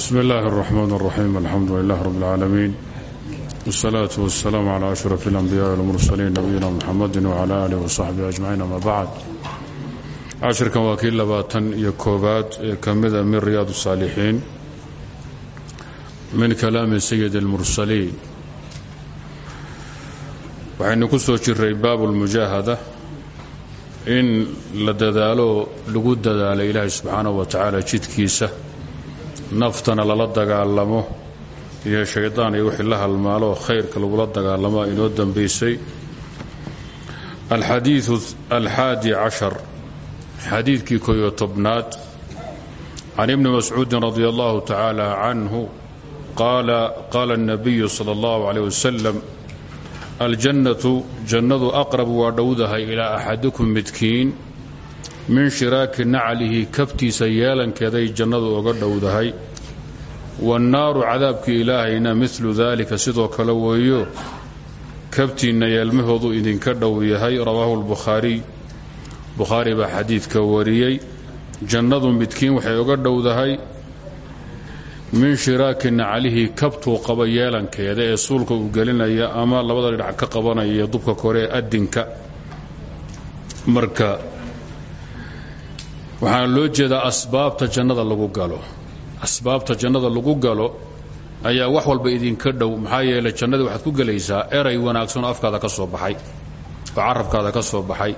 bsm اllahi الرحmn الرaxيim alxamdu lilah rb اlcaalamiin wالsalaaة wالsalaam عlى أشhrف الأnbiyaءi wاlmursaliin nabiyina mxamadi wعlى alih وصaxbihi أجmaciin ama bacd cashirkan waa kii labaatan iyo koobaad ee ka mida min riyaad الsaalixiin min kalaami sayid اlmursaliin waxaynu ku soo jiray baab اlmujaahada in la dadaalo lagu dadaalo ilaahay subxaanaه wa tacaala jidkiisa naftana lala dagaalamo iyo shaydaan iyo wixii la halmaalo khayrka lagula dagaalamo inoo dambaysay alxadiiu alxaadi cashar xadiidkii koyo tobnaad can ibni mascuudin radi allahu tacaala canhu qaala qaala الnabiyu salى اllahu عalيه wasalam aljannatu jannadu aqrab waa dhowdahay ilaa axadikum midkiin min shiraaki naclihi kabtiisa yeelankeeday jannadu oga dhowdahay. Wannaaru cadaabkii ilaahayna milu daalika sidoo kale weeyo kabtiinna yeelmahoodu idinka dhow yahay rawaahu lbukhaariy bukhaari baa xadiidka wariyey jannadu midkiin waxay oga dhowdahay min shiraaki naclihi kabtuu qaba yeelankeeda ee suulka uu gelinaya ama labada dhinac ka qabanaya dubka kore adinka marka waxaana loo jeedaa asbaabta jannada lagu galo. Asbaabta jannada lagu galo ayaa wax walba idinka dhow maxaa yeelay jannadii waxaad ku gelaysaa eray wanaagsanoo afkaada ka soo baxay oo carabkaada ka soo baxay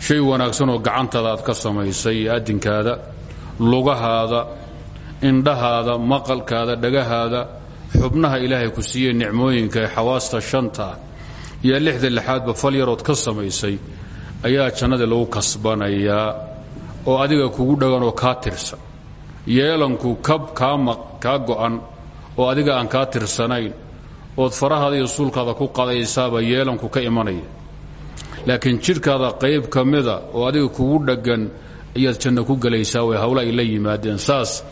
shay wanaagsanoo gacantaada aad ka samaysay adinkaada lugahaada indhahaada maqalkaada dhagahaada xubnaha ilaahay ku siiyey nicmooyinka xawaasta shanta iyo lixda lixaadba fal yarood ka samaysay ayaa jannadii lagu kasbanayaa oo adiga kugu dhaganoo kaa tirsan. Yeelanku kab kaa go'an oo adiga aan kaa tirsanayn ood farahaada iyo suulkaada ku qadaysaaba yeelanku ka imanaya. Laakiin jidhkaada qayb ka oo adiga kugu dhaggan ayaad janno ku gelaysaa way hawla ay yimaadeen. Saas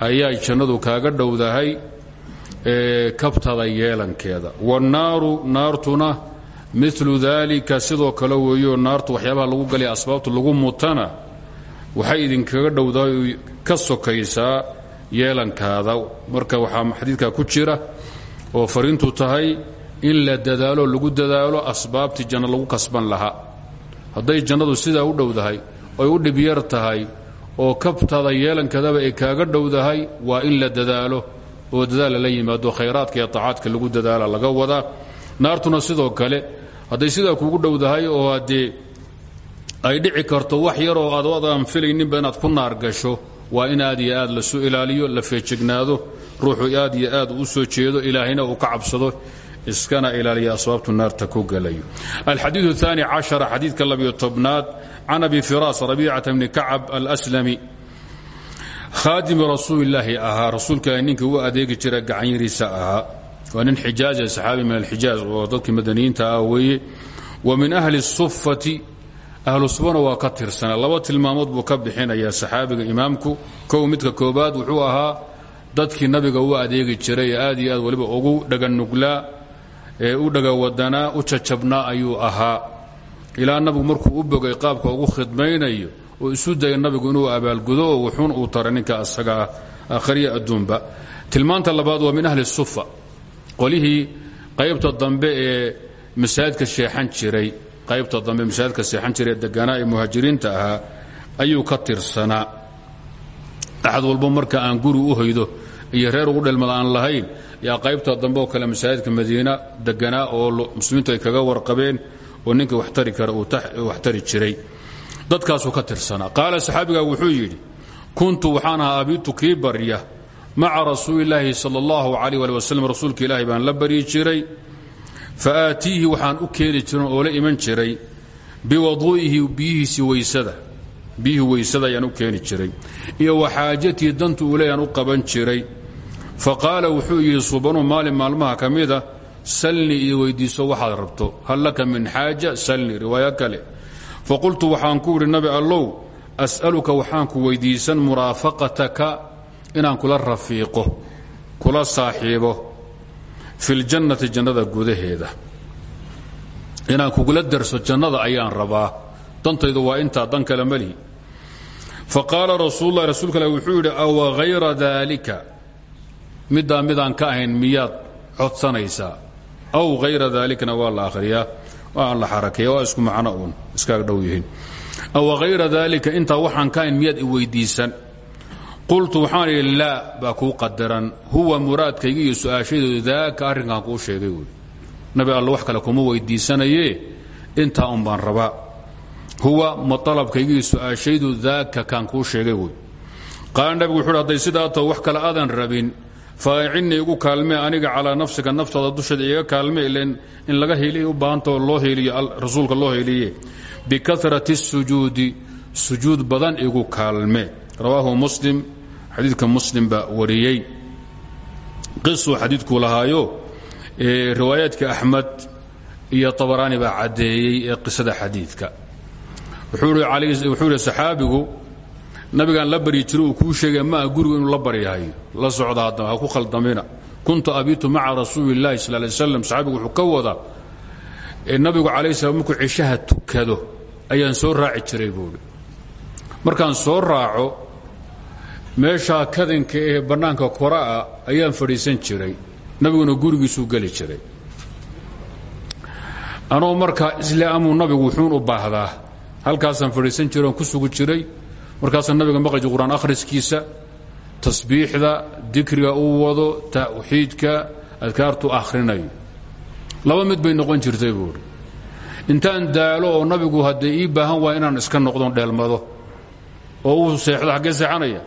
ayay jannadu kaaga dhowdahay kabtada yeelankeeda. Wannaaru naartuna milu daalika sidoo kale weeyo naartu waxyaabaha lagu galaya asbaabta lagu mutana waxay idinkaga dhowdahay ka sokaysaa yeelankaada. Marka waxaa xadiidkaa ku jira oo fariintu tahay in la dadaalo lagu dadaalo asbaabtii janno lagu kasban lahaa hadday jannadu sidaa u dhowdahay oy u dhibyar tahay oo kabtaada yeelankeedaba ay kaaga dhowdahay waa in la dadaalo oo dadaal lala yimaado khayraadka iyo taacaadka lagu dadaala laga wadaa. Naartuna sidoo kale hadday sidaa kuugu dhowdahay oo haddee ay dhici karto wax yaroo aad adaan filayninba inaad ku naar gasho. Waa in aad iyo aad lasu ilaaliyo la feejignaado. Ruuxu aad iyo aad u soo jeedo ilaahayna uu ka cabsado. Iskana ilaaliya asbaabtu naarta ku gelayo alxadiiu aani cashara xadiidka labiyo tobnaad. Can abi firaas rabiicata bni kacab alslami khaadimi rasuulilaahi ahaa rasuulka ninkii u adeegi jira gacanyariisa ahaa. Waa nin xijaazi saxaabi min alxijaaz oo dadkii madaniyiinta ah weeye. Wa min ahli sufati ahlu subana waa ka laba tilmaamood buu ka bixinayaa saxaabiga imaamku. Kow midka koobaad wuxuu ahaa dadkii nabiga u adeegi jiray aad iyo aad waliba ugu dhaganuglaa ee u dhagawadanaa u jajabnaa ayuu ahaa. Ilaa nabigu markuu u bogay qaabka ugu khidmaynayo oo isu daya nabigu inuu abaalgudo oo wuxuun uu tara ninka asaga ah akhriya adduunba. Tilmaanta labaad waa min ahli sufa. Qolihii qaybta dambe ee masaajidka sheexan jiray qaybta dambe masaajidka seexan jira ee deganaa ee muhaajiriinta ahaa ayuu ka tirsanaa axad walbo marka aan guri u hoydo iyo reer ugu dhelmada aan lahayn yaa qaybta dambe oo kale masaajidka madiina deganaa oo muslimiintu ay kaga warqabeen oo ninka wax tari kara uu wax tari jiray. Dadkaasuu ka tirsanaa qaala saxaabigaa wuxuu yidhi kuntu waxaan ahaa abitu kii barya maca rasuulilaahi sal allahu calayh ali wasalam rasuulka ilaahi baan la baryi jiray faaatiihi waxaan u keeni jiran oo la iman jiray. Biwaduu'ihi biyihiisi weysada biyihii weysada ayaan u keeni jiray. Iyo waxaajatii dantu uleyaan u qaban jiray. Fa qaala wuxuu yidhi subanuu maalin maalmaha ka mida salnii iyo weyddiiso waxaad rabto. Hal laka min xaaja salnii riwaayo kale. Fa qultu waxaan ku idhi nabi allow as'aluka waxaan ku weyddiisan muraafaqataka inaan kula rafiiqo kula saaxiibo fi ljannati jannada gudaheeda. Inaan kugula darso jannada ayaan rabaa. Dantaydu waa intaa dan kale malihi faqaala rasuululahi rasuulka ale wuxuu yidhi awa hayra daalika? Middaa midaan ka ahayn miyaad codsanaysaa aw hayra daalikana waa la akhriyaa. La xarakeeya isku macno uun. Iskaaga dhow yihiin. Aw hayra daalika? Intaa waxaan ka ahayn miyaad i weydiisan qultu waxaan idhi laa baa kuu qadaran. Huwa muraadkaygi iyo su'aashadoodu daaka arrinkan kuu sheegay wuui nabi alla wax kale kuma weydiisanaye intaa un baan rabaa. Huwa maalabkaygi iyo su'aashaydu daaka kaan kuu sheegay wuui qaala nabigu wuxu uhi hadday sidaa tao wax kale aadan rabin faaicinni igu kaalmee aniga calaa nafsika naftaada dusheeda iga kaalme ilen in laga hiiliya u baahantao loo hiiliyo rasuulka loo hiiliye rawaahu muslim xadiidka muslim baa wariyey. Qisuu xadiidkuu lahaayo riwaayaadka axmed iyo abaraani baa caddeeyey ee qisada xadiidka. Wuxuu ihi saxaabigu nabigaan la baryi jiro uu kuu sheegay maa gurigu inuu la baryahayo la socda ha ku khaldamina. Kuntu abitu maca rasuuli اllahi sal lay slam saxaabigu wuxuu ka wada nabigu calayh slam markuu cishaha tukado ayaan soo raaci jiray buuhi markaan soo raaco meeshaa kadinka ee bannaanka kora'a ayaan fadhiisan jiray nabiguna gurigiisuu geli jiray. Anoo markaa isle nabigu wuxuun u baahdaa halkaasaan fadhiisan jiray ku sugu jiray markaasaan nabiga maqliji qur'aan akhriskiisa tasbiixda dikriga uu wado tawxiidka adkaartu akhrinayo laba mid bay noqon jirtay buuhi intaan daalo oo nabigu haddee ii baahan waaya inaan iska noqdon dheelmado oo uu seexdo xaggee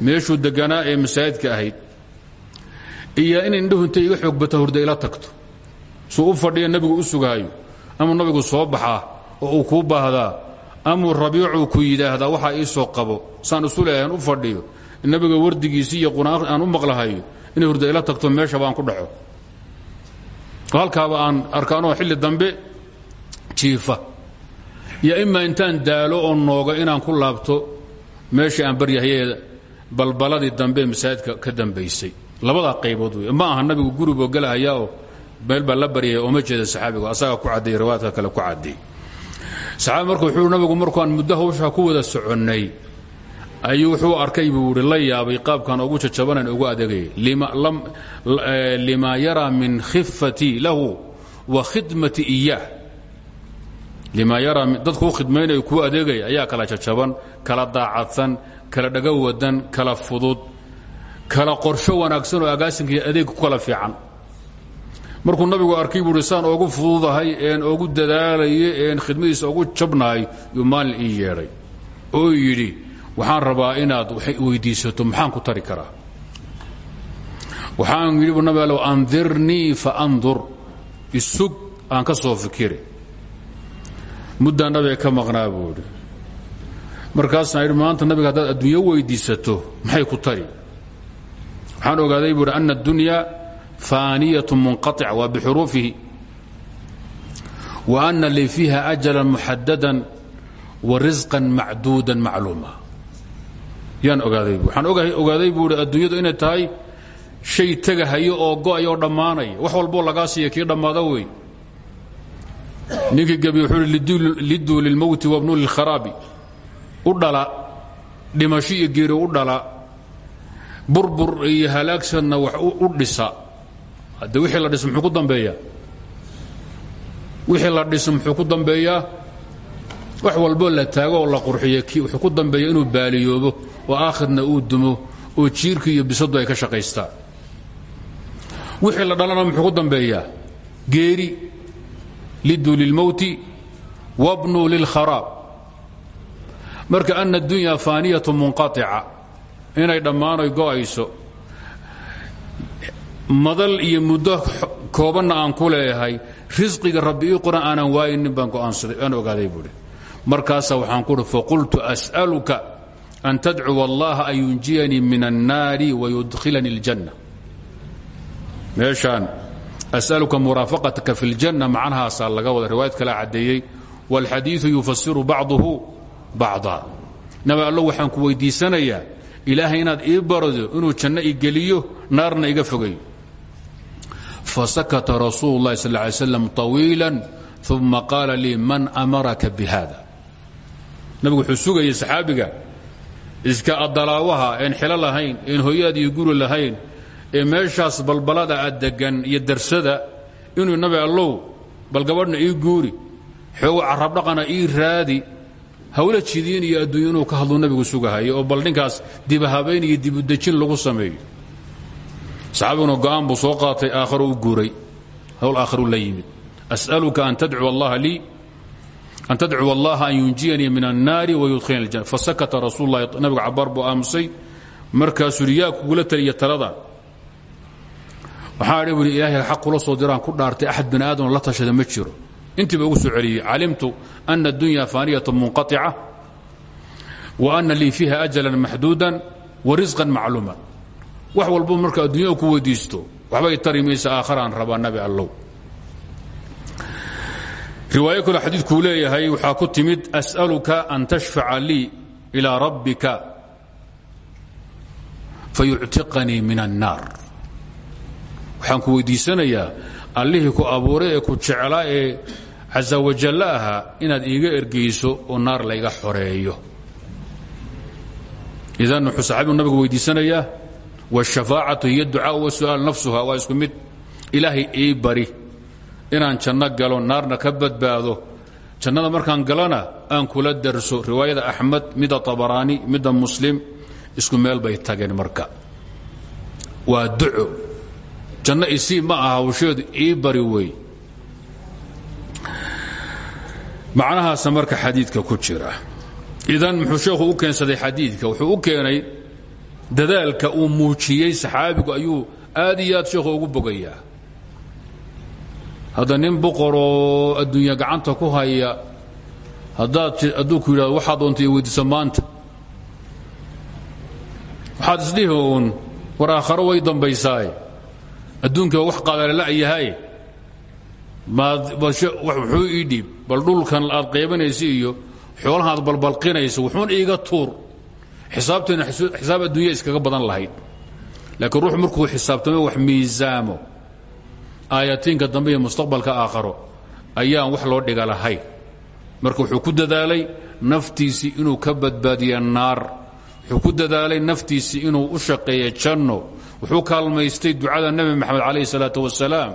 meeshuu deganaa ee masaajidka ahayd iyo in indhuhu intay iga xoog hurda ila tagto. Suu u fadhiya nebigu u sugaayo amuu nabigu soo baxaa oo uu kuu baahdaa amuu rabiicuu ku yidhaahdaa waxaa ii soo qabo. Saan isu u fadhiyo nabiga wardigiisii iyo quraan aan u maqlahayo inay hurda ila tagto meesha baan ku dhaco. Halkaaba aan arkaanoo xilli dambe jiifa. Iyo imaa intaan daalo oo nooga inaan ku laabto meeshii aan baryahayeeda balbaladii dambe masaajidka ka dambaysay labadaa qaybood wey ma aha nabigu guriboo gelahayaa oo meel baa la baryaya ooma jeeda saxaabigu asagaa ku caddeey riwaayadka kale ku caddeey saxaabi marka wuxuu nabigu markuaan muddo hawshaa ku wada soconnay ayuu wuxuu arkay buu ihi la yaabay qaabkan ugu jajabanan ugu adeegayay. Lima yaraa min khifatii lahu wa khidmati iyaah lima yaraa dadkuu khidmaynayo kuu adeegaya ayaa kala jajaban kala daacadsan kala dhago wadan kala fudud kala qorsho wanaagsan oo agaasinkai adeeg ku kala fiican. Markuu nabigu arkay buu ihi saan oogu fududahay een oogu dadaalayo een khidmadiisa ogu jabnahay yuu maalin ii yeedhay. Oo yidhi waxaan rabaa inaad weydiisato maxaan ku tari karaa? Waxaan yidhi bu nabi allow andirnii fa andur isug aan ka soo fikiri muddaan nabiga ka maqnaa buu idhi markaasaan idhi maanta nabiga haddaad adduunyo weydiisato maxay ku tari? Waxaan ogaaday buu idhi ana addunya faaniyatu munqaطica waa bixuruufihi. Wa ana lii fiiha ajalan muxadadan wa risqan macduudan macluuma. Yaan ogaaday waxaan ogaaday buu idhi adduunyadu inay tahay shay tegahayo oo go'aya oo wax walboo lagaa siiya kii dhammaada wey ninkii gebi wuxuu hi liduu lilmowti wabnuu lilkharaabi u dhala dhimasho iyo geeri u dhala burbur iyo halaagsanna wax u dhisa. Hadde wixii la dhis muxuu ku dambeeyaa wixii la dhis muxuu ku dambeeyaa wax walboo la taago oo la qurxiyo wuxuu ku dambeeya inuu baaliyoobo oo aakhirna uu dumo oo jiirku iyo bisadu ay ka shaqaystaan wixii la dhalana muxuu ku dambeeyaa geeri. Liduu lilmowti wabnuu lilkharaab marka ana addunya faaniyatu munqaطica inay dhammaanoy go'ayso madal iyo muddo koobanna aan ku leeyahay risqiga rabbi ii qoran aanan waayinin baan go'aansaday aan ogaaday buuhi markaasaa waxaan ku uhi faqultu as'aluka an tadcuwa allaha an yunjiyanii min annaari wayudkhilanii اljanna meeshaan as'aluka muraafaqataka fi اljanna macnahaasaa laga wada riwaayad kala caddeeyey wاlxadiiثu yufasiru bacduhu bacda. Nabi allo waxaan ku weydiisanayaa ilaahay inaad ii barado inuu janno i geliyo naarna iga fogayo fasakata rasuulu اllahi sal ly slam طawiila uma qaala man amaraka bihada nabigu wuxuu sugayay saxaabiga iska adalaawaha een xilo lahayn een hoyaad iyo guri lahayn ee meeshaas balbalada a degan iyo darsada inuu nabi allow bal gabadhna ii guuri xoogo carabdhaqana ii raadi hawla jidiin iyo adduunya inuu ka hadluu nabigu sugahayo oo bal ninkaas dibahabayn iyo dibudejin lagu sameeyo saxaabiguna go'aan buu soo qaatay aakharo hawl aakharu la as'aluka an tadcuwa allaha lii an tadcuwa allaha an yunjiyanii min annaari wayudkhilani aljana fasakata rasuul nabigu cabaar buu aamusay markaasuu yaa kugula taliya taladan waxaa idhi buhi ilaahay xaq kula soo diraan ku dhaartay axad bani aadam la tashada ma jiro intiiba ugu soo celiyey. Calimtu ana addunya faaniyat munqaطica ana lii fiiha ajalan maxduudan wa risqan macluuma. Wax walbo marka addunyada ku weydiisto waxbay tari maysa aakharaan rabaa nabi allow. Riwaayo kale xadiidkuu leeyahay waxaa ku timid as'aluka an tashfaca lii ilaa rabbika fayuctiqanii min annaar waxaan ku weydiisanayaa allihii ku abuuray ee ku jeclaa ee casa wajalla ahaa inaad iiga ergayso oo naar layga xoreeyo. Idan wuxuu saxaabigu nabigu weydiisanayaa wاshafaacatu hiy ducaa wasu'aal nafsuha waa isku mid. Ilaahay ii bari inaan janno galo naarna ka badbaado. Jannada markaan galana aan kula darso. Riwaayada axmed midda طabaraani midda muslim isku meel bay tageen marka. Waa duco. Janno isii ma aha hawsheedu ii bari macnahaasa marka xadiidka ku jira. Idan muxuu sheekhu u keensaday xadiidka wuxuu u keenay dadaalka uu muujiyey saxaabigu ayuu aad iyo aad sheekhu ugu bogayaa. Hadda nin boqoroo adduunya gacanta ku haya haddaad hadduu ku yidhahdo waxaad doonta iyo weydiisa maanta. Waxaad isdhihi uun war aakharo way dambaysaaye adduunkiiba wax qaadalala yahay wuxuu ii dhiib. Bal dhulkan aad qaybanaysa iyo xoolaha aad balbalqinaysa wuxuun iiga tuur. Xisaabteena xisaab adduunya iskaga badan lahayd. Laakiin ruux markuu xisaabtamo wax miisaamo aayatiinka dambe mustaqbalka aakharo ayaan wax loo dhiga marka wuxuu ku dadaalay naftiisii inuu ka badbaadiya naar. Wuxuu ku dadaalay naftiisii inuu u shaqeeya janno. Wuxuu kaalmaystay ducada nebi maxamed calayhi salaatu wasalaam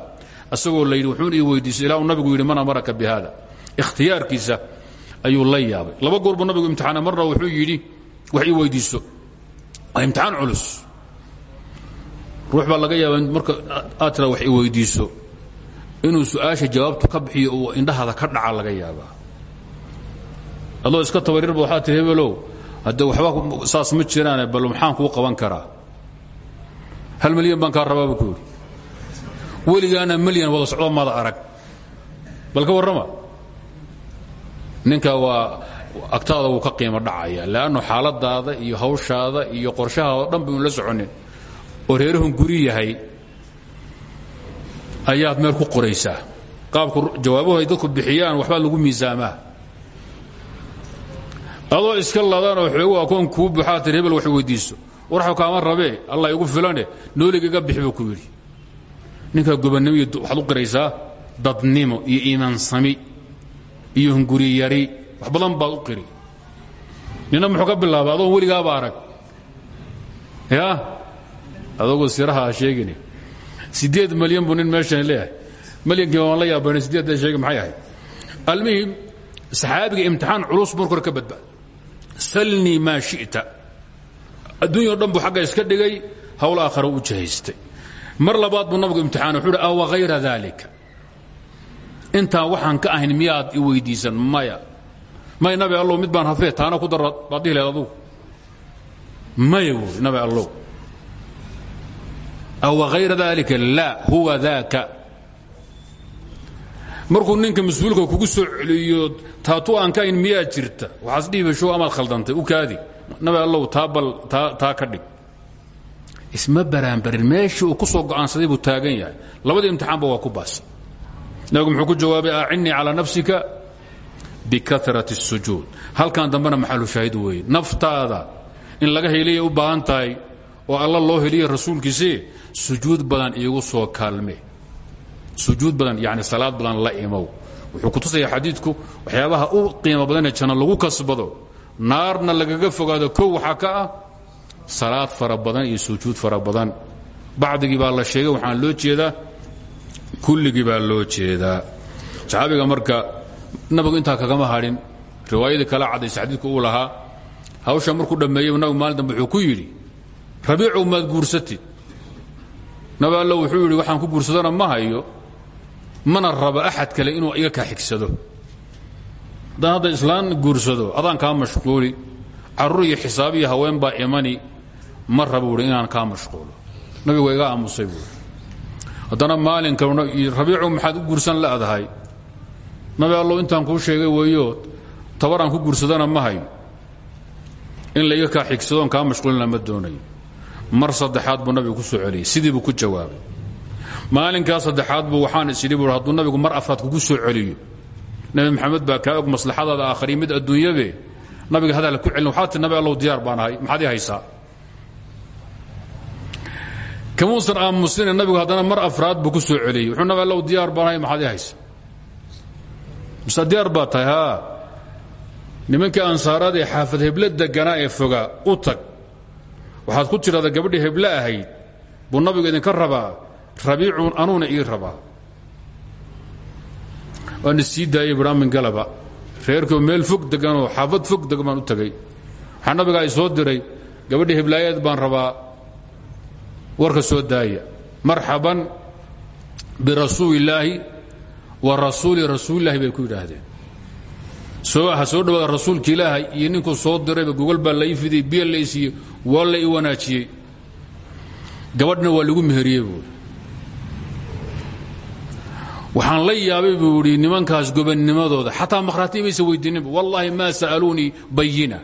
asagoo la yidhi wuxuun ii weydiisay ilaa uu nabigu yidhi man amaraka bi hada ikhtiyaarkiisa ayuu la yaabay. Laba goor buu nabigu imtixaana marna wuxuu yidhi wax ii weydiiso. Waa imtixaan culus. Ruux baa laga yaaba marka aad tira wax ii weydiiso. Inuu su'aasha jawaabtu ka bixiyo uu indhahada ka dhaca laga yaabaa. Adoo iska tabarirba waxaa tii hebelow hadde waxba saas ma jiraane bal maxaan kuu qaban karaa. Hal milyan baan kaa rabaa buu ku yidhi weligaana milyan wada socdo maada arag. Bal ka warrama ninka waa agtaada wuu ka qiimo dhacaya leannu xaaladaada iyo hawshaada iyo qorshahaada o dhan ba un la soconin. Oo reerahun guri yahay ayaad meel ku qoraysaa. Qaabku jawaabuhu ay dadku bixiyaan waxbaa lagu miisaamaa. Adoo iska ladanoo xoogu akoon kuu buxaa tir hebel wax weydiiso. Warxu kaama rabee allah igu filane nooligaga bixi buu ku yidhi ninkaa gobannimo iyo waxaad u qiraysaa dadnimo iyo iimaansami iyo hunguriyari wax badan baad u qiri. Nina muxuu ka bilaaba adoo weligaaba arag. Ya? Adagoo siraha ha sheegine siddeed malyan buu nin meeshan leeyahay. Malyankii waan la yaabanay siddeedda sheegi maxay ahayd. Almuhim saxaabiga imtixaan culus marka hore ka badbaad salnii maa shi'ta. Adduunya o dhan buu xagga iska dhigay hawl aakhara u jahaystay mar labaad buu nabigu imtixaana wuxuu uhi awa hayra daalika intaan waxaan ka ahayn miyaad i weydiisan? Maya. May nabi allow mid baan hafee taana ku dara baad dhihi lahed adugu maya buuri nabi allow. Awa hayra daalika laa huwa daaka markuu ninka mas'uulka kugu soo celiyo taatu aan ka ahayn miyaa jirta? Waxaas dhihiba show amaad khaldantay u kaadi. Nabi allow taa bal taa ka dhig isma baraanbarin meeshii uu ku soo go'aansaday buu taagan yahay. Labadii imtixaanba waa ku baas. Nabigu muxuu ku jawaabay acinnii calaa nafsika bikarat الsujuud halkan dambena maxalu shaahid weeye. Naftaada in laga heliyay u baahan tahay oo alla loo heliya rasuulkiisii sujuud badan iigu soo kaalme. Sujuud badan yani salaad badan la imow. Wuxuu ku tusaya xadiidku waxyaabaha u qiimo badanee janno lagu kasbado naarna lagaga fogaado kow waxaa ka ah salaad fara badan iyo sujuud fara badan. Bacdigii baa la sheegay waxaan loo jeedaa kulligii baa loo jeedaa. Saxaabiga marka nabigu intaa kagama hadhin riwaayadii kala cadaysa xadiidku uu lahaa hawsha markuu dhammeeyey nabigu maalin dambe wuxuu ku yidhi rabiicu maad guursatid. Nabi alla wuxuu yidhi waxaan ku guursadona ma hayo mana raba axad kale inuu iga ka xigsado. Haddaan hadda islaan guursado adaan kaa mashquuli carruur iyo xisaab iyo haween baa imani ma raba buuhi inaan kaa mashquulo. Nabigu waa iga aamusay buui haddana maalinka rabiicu maxaad u guursan la'dahay? Nabi allow intaan kuu sheegay weeyo tabaraan ku guursadana ma hayo in la iga kaa xigsadoon kaa mashquulina ma doonayo mar saddexaad buu nabigu ku soo celiyey sidii buu ku jawaabay. Maalinkaa saddexaad buu waxaan isidhi buu hadduu nabigu mar afraad kugu soo celiyo nebi maxamed baa kaa og maslaxadaada aakhariya mid adduunyabe nabiga hadal ku celin waxaa tii nabi allow diyaar baan maxaad haysaa kamuusan aamusina nabigu haddana mar afraad buu ku soo celiyey. Wuxuu nabi allow diyaar baan ahay maxaad ii haysaa mise diyaar baa tahay haa nimankii deganaa ee fogaa u tag. Waxaad ku tidhahdaa gabadhii heble ahayd buu nabigu idinka rabaa rabiicun anuuna ii rabaa. Waana sii daayey galaba. Reerkoo meel fog deganoo xaafad fog baan u tegey waxaa nabiga ay soo diray gabadhii heblaayeed baan rabaa warka soo daaya. Marxaban birasuuli illaahi wa rasuuli rasuulillahi bay ku yidhaahdeen. Ha soo dhawaada rasuulka ilaahay iyo ninkuu soo dirayba gogol baa lai fidiyey biyo la isiiyey waa la wanaajiyey. Gabadhna waa lagu meheriyey waxaan la yaabay buu nimankaas gobannimadooda xataa makhraati maysa weydiininba wallaahi maa sa'aluunii bayina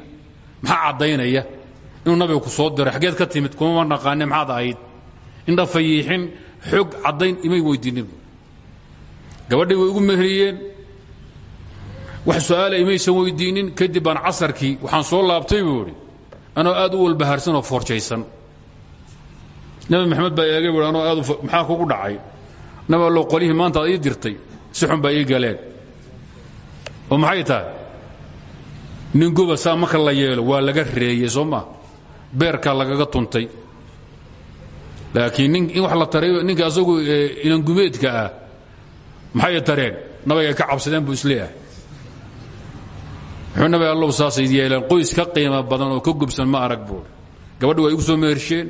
maxaa caddaynaya? Inuu nabiga ku soo diray xaggeed ka timid kumama naqaane maxaad ahayd indha fayiixin xog caddayn imay weydiininba gabadhii way igu meheriyeen wax su'aala imaysan weydiinin kadib baan casarkii waxaan soo laabtay buu idhi anoo aad u walbahaarsan oo foorjaysan. Nabi maxamed baa eegay bui anoo aad maxaa kugu dhacay? Nabi allow qolyihii maanta ad ii dirtay si xun baa ii galeen. Oo maxay tahay? Nin goba saa marka la yeelo waa laga reeyey soo maa beerkaa lagaga tuntay laakiin in wax la taray ninka asagu inangumeedka ah maxay tareen? Nabigay ka cabsadeen buu is leeyahay wuxuu nabi allow saasay yeeleen qoys ka qiimo badan oo ka gubsan ma arag buuri gabadhi waa igu soo mehersheen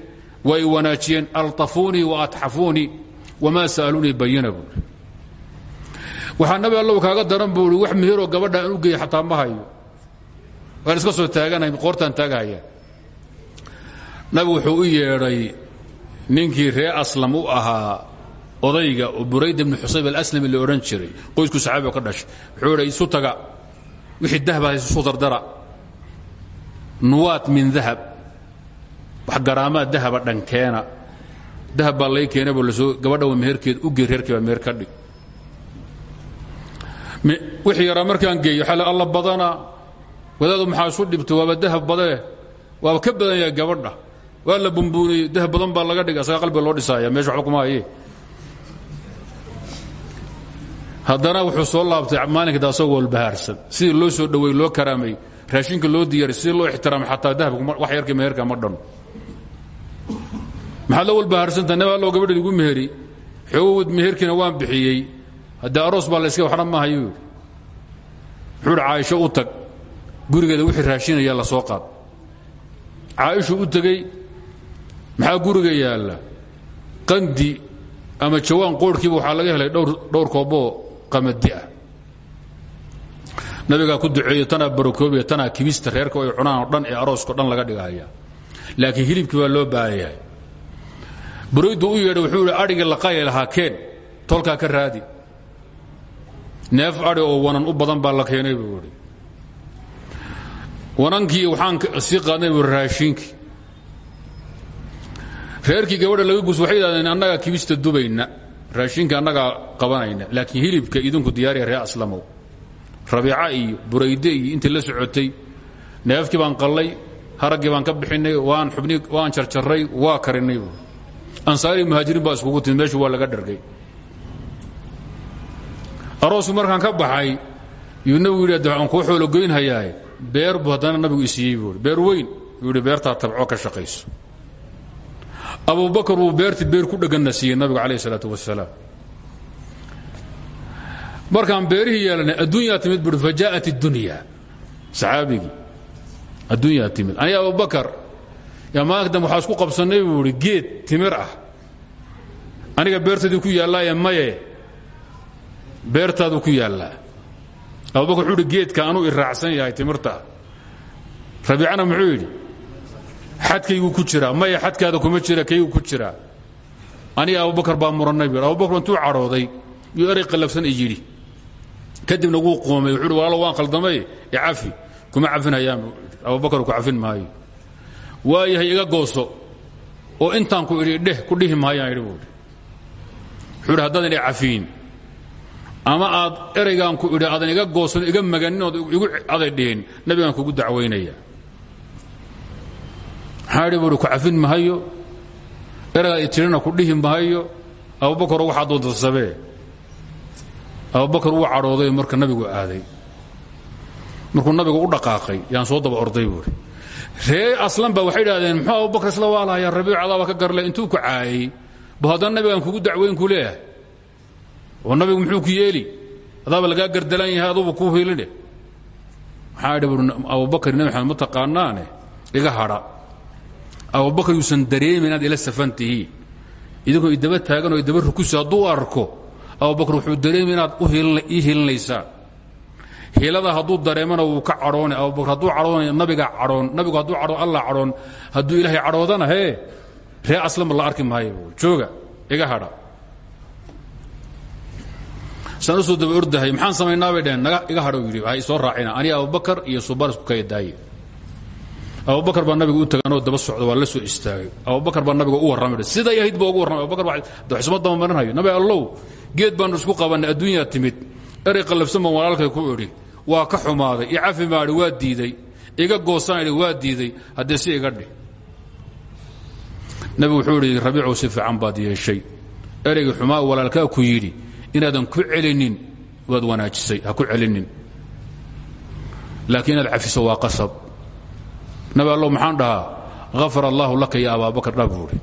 waa i wanaajiyeen altafuunii wa atxafuunii wamaa sa'aluunii bayina buuri waxaa nabi allow kaaga daran buuri wax meheroo gabadha aan u geeya xataa ma hayo. Waan iska soo taaganahay qoortaan taagahaya nabigu wuxuu u yeedhay ninkii ree aslam u ahaa odayga oo burayd ibnu xusayb alaslami la odhan qoysku saxaabiga ka dhashay wuxuu isu taga. Wixii dahaba isu dardara nuwaat min dahab. Wax garaamaa dahaba dhankeena dahab lay keenay boo la soo gabadha wa meherkeed u gey reerkii meher ka dhig. Wixii yaraa markaan geeyo xale alla badanaa wadaadu maxaa isu dhibto waaba badee? Waaba ka badan yahay gabadha waa la bumbuuniyey dahab badan baa laga dhigay asaga qalbiga loo dhisaaya meesha waxba kuma haye haddana wuxuu soo laabtay maalinka asagoo walbahaarsan sidii loo soo dhoweey loo karaamay raashinka loo diyaaray sidii loo ixtiraamay xataa dahabka wax yarka meherka ma dhan. Maxaad la walbahaarsantaha nab allow gabadheed igu meheri. Xoogowd meherkiina waan bixiyey. Haddee aroos baa la iska waxna ma hayo wuxuu idhi caaisho u tag. Gurigeeda wixii raashinaya la soo qaad. Caaishuu u tegey maxaa guriga yaalla? Qandi ama jawaan qoorhkiiba waxaa laga helay dhowr kooboo qamadi ah. Nabigaa ku duceeye tanaa barokoobiya tanaa kibista reerka ay cunaan oo dhan ee aroosko dhan laga dhigahaya laakiin hilibkii baa loo baahan yahay. Buraydu u yeedhay wuxuu ihi adhigii laqaya lahaa keen tolkaa ka raadi. Neef adhi oo wanan u badan baa la keenay buu idhi wanankii waxaan sii qaadnay buu raashiinkii reerkii gabadha laga gus waxay yidhahdeen annagaa kibista dubayna raashinka annagaa qabanayna. Laakiin hilibka idinku diyaariya ree aslamow. Rabiica iyo burayde iyo intii la socotay neefkii baan qallay haraggii baan ka bixinay waan xubni waan jarjarray waa karinay buu. Ansaari muhaajiriin baa iskugu waa laga dhargay. Aroosku markaan ka baxay yuu nabigu yidhi aan kuu xoologoynhayaaye beer buu nabigu isiiyey beer weyn yuu yidhi tabco ka shaqayso abubakar wuu beerti beer ku dheganna siiyey nabigu calayh isalaatu wasalaam. Markaan beerihii yeelanay adduunyaa timid buui fa jaءat اdunya saxaabigii adduunyaa timid. Aniga abubakar yaa maalinka dambe waxaa isku qabsannay buu idhi geed timir ah. Aniga beertaydii ku yaallaaye maye beertaaduu ku yaallaa. Abubakar wuxuu idhi geedka anuu i raacsan yahay timirta. Rabiicana muxuu yidhi xadkayguu ku jiraa maya xadkaada kuma jira kayguu ku jiraa aniga abubakar baa murannay bu abubakar intuu cadhooday yuu erey qallafsan i yidhi. Kadibna wuu qoomay wuxuu uhi walaalo waan khaldamay icafi kuma cafinhayaan abubakar ku cafin maayo. Waayahay iga gooso oo intaan ku idhi dheh ku dhihi maayaan idhi buui wuxuu idhi haddaadan i cafiin ama aad ereygaan ku idhi aadan iga goosan iga maganin ood igu aday dhihin nabigaan kugu dacwaynaya maxaa idhi buui ku cafin mahayo ereygaad itirina ku dhihi mahayo abubakar waxaa doonta sabee abubakar wuu cadhooday marka nabigu aaday. Markuu nabigu u dhaqaaqay yaan soo daba orday buui ree aslan ba waxay idhahdeen muxuu abubakar isla waalahaya rabiic adaaba ka garle intuu ku caayey bu haddana nabigaan kugu dacweyn ku leeyahay. Oo nabigu muxuu ku yeeli adaaba lagaa gardalan yahay aduba kuu hiiline maxaa idhi buui abubakar nabi maxamed ma taqaanaane iga hadha abubakar yuusan dareemin inaad ila safan tihiin idaba taagan oo idaba rukusi hadduu arko abubakar wuxuu dareemi inaad ii hiilinaysaan hiilada hadduu dareemana wuu ka cadhoona abubakar hadduu cadhoonay nabiga cadhoon nabigu hadduu cadhoon allah cadhoon hadduu ilaahay cadhoodana hee ree aslanba la arki maayo. Jooga iga hadha. Saan u soo daba ordahay maxaan samaynaa bay dhaheen naga iga hadho yidhi. Waxay soo raacina aniga abubakar iyo subar isku kaya daaye abubakar baa nabiga u taganoo daba socda waa la soo istaagay. Abubakar baa nabiga u warramay siday ahayd ba ugu warramay abubakar waxisma dabamarinhayo nabi allow geed baannu isku qabannay adduunyaa timid. Erey qallafsan walaalkay ku idhi waa ka xumaaday i cafi maadhi waa diiday. Iga goosaan idhi waa diiday. Haddee si iga dhih nabigu wuxuu idhi rabiicow si fiican baad yeeshay. Ereygii xumaa walaalkaa ku yidhi inaadan ku celinin waad wanaajisay ha ku celinin. Laakiin inaad cafiso waa qasab nabi allow maxaan dhahaa hafar allaahu laka ya abaabakar dha buuhi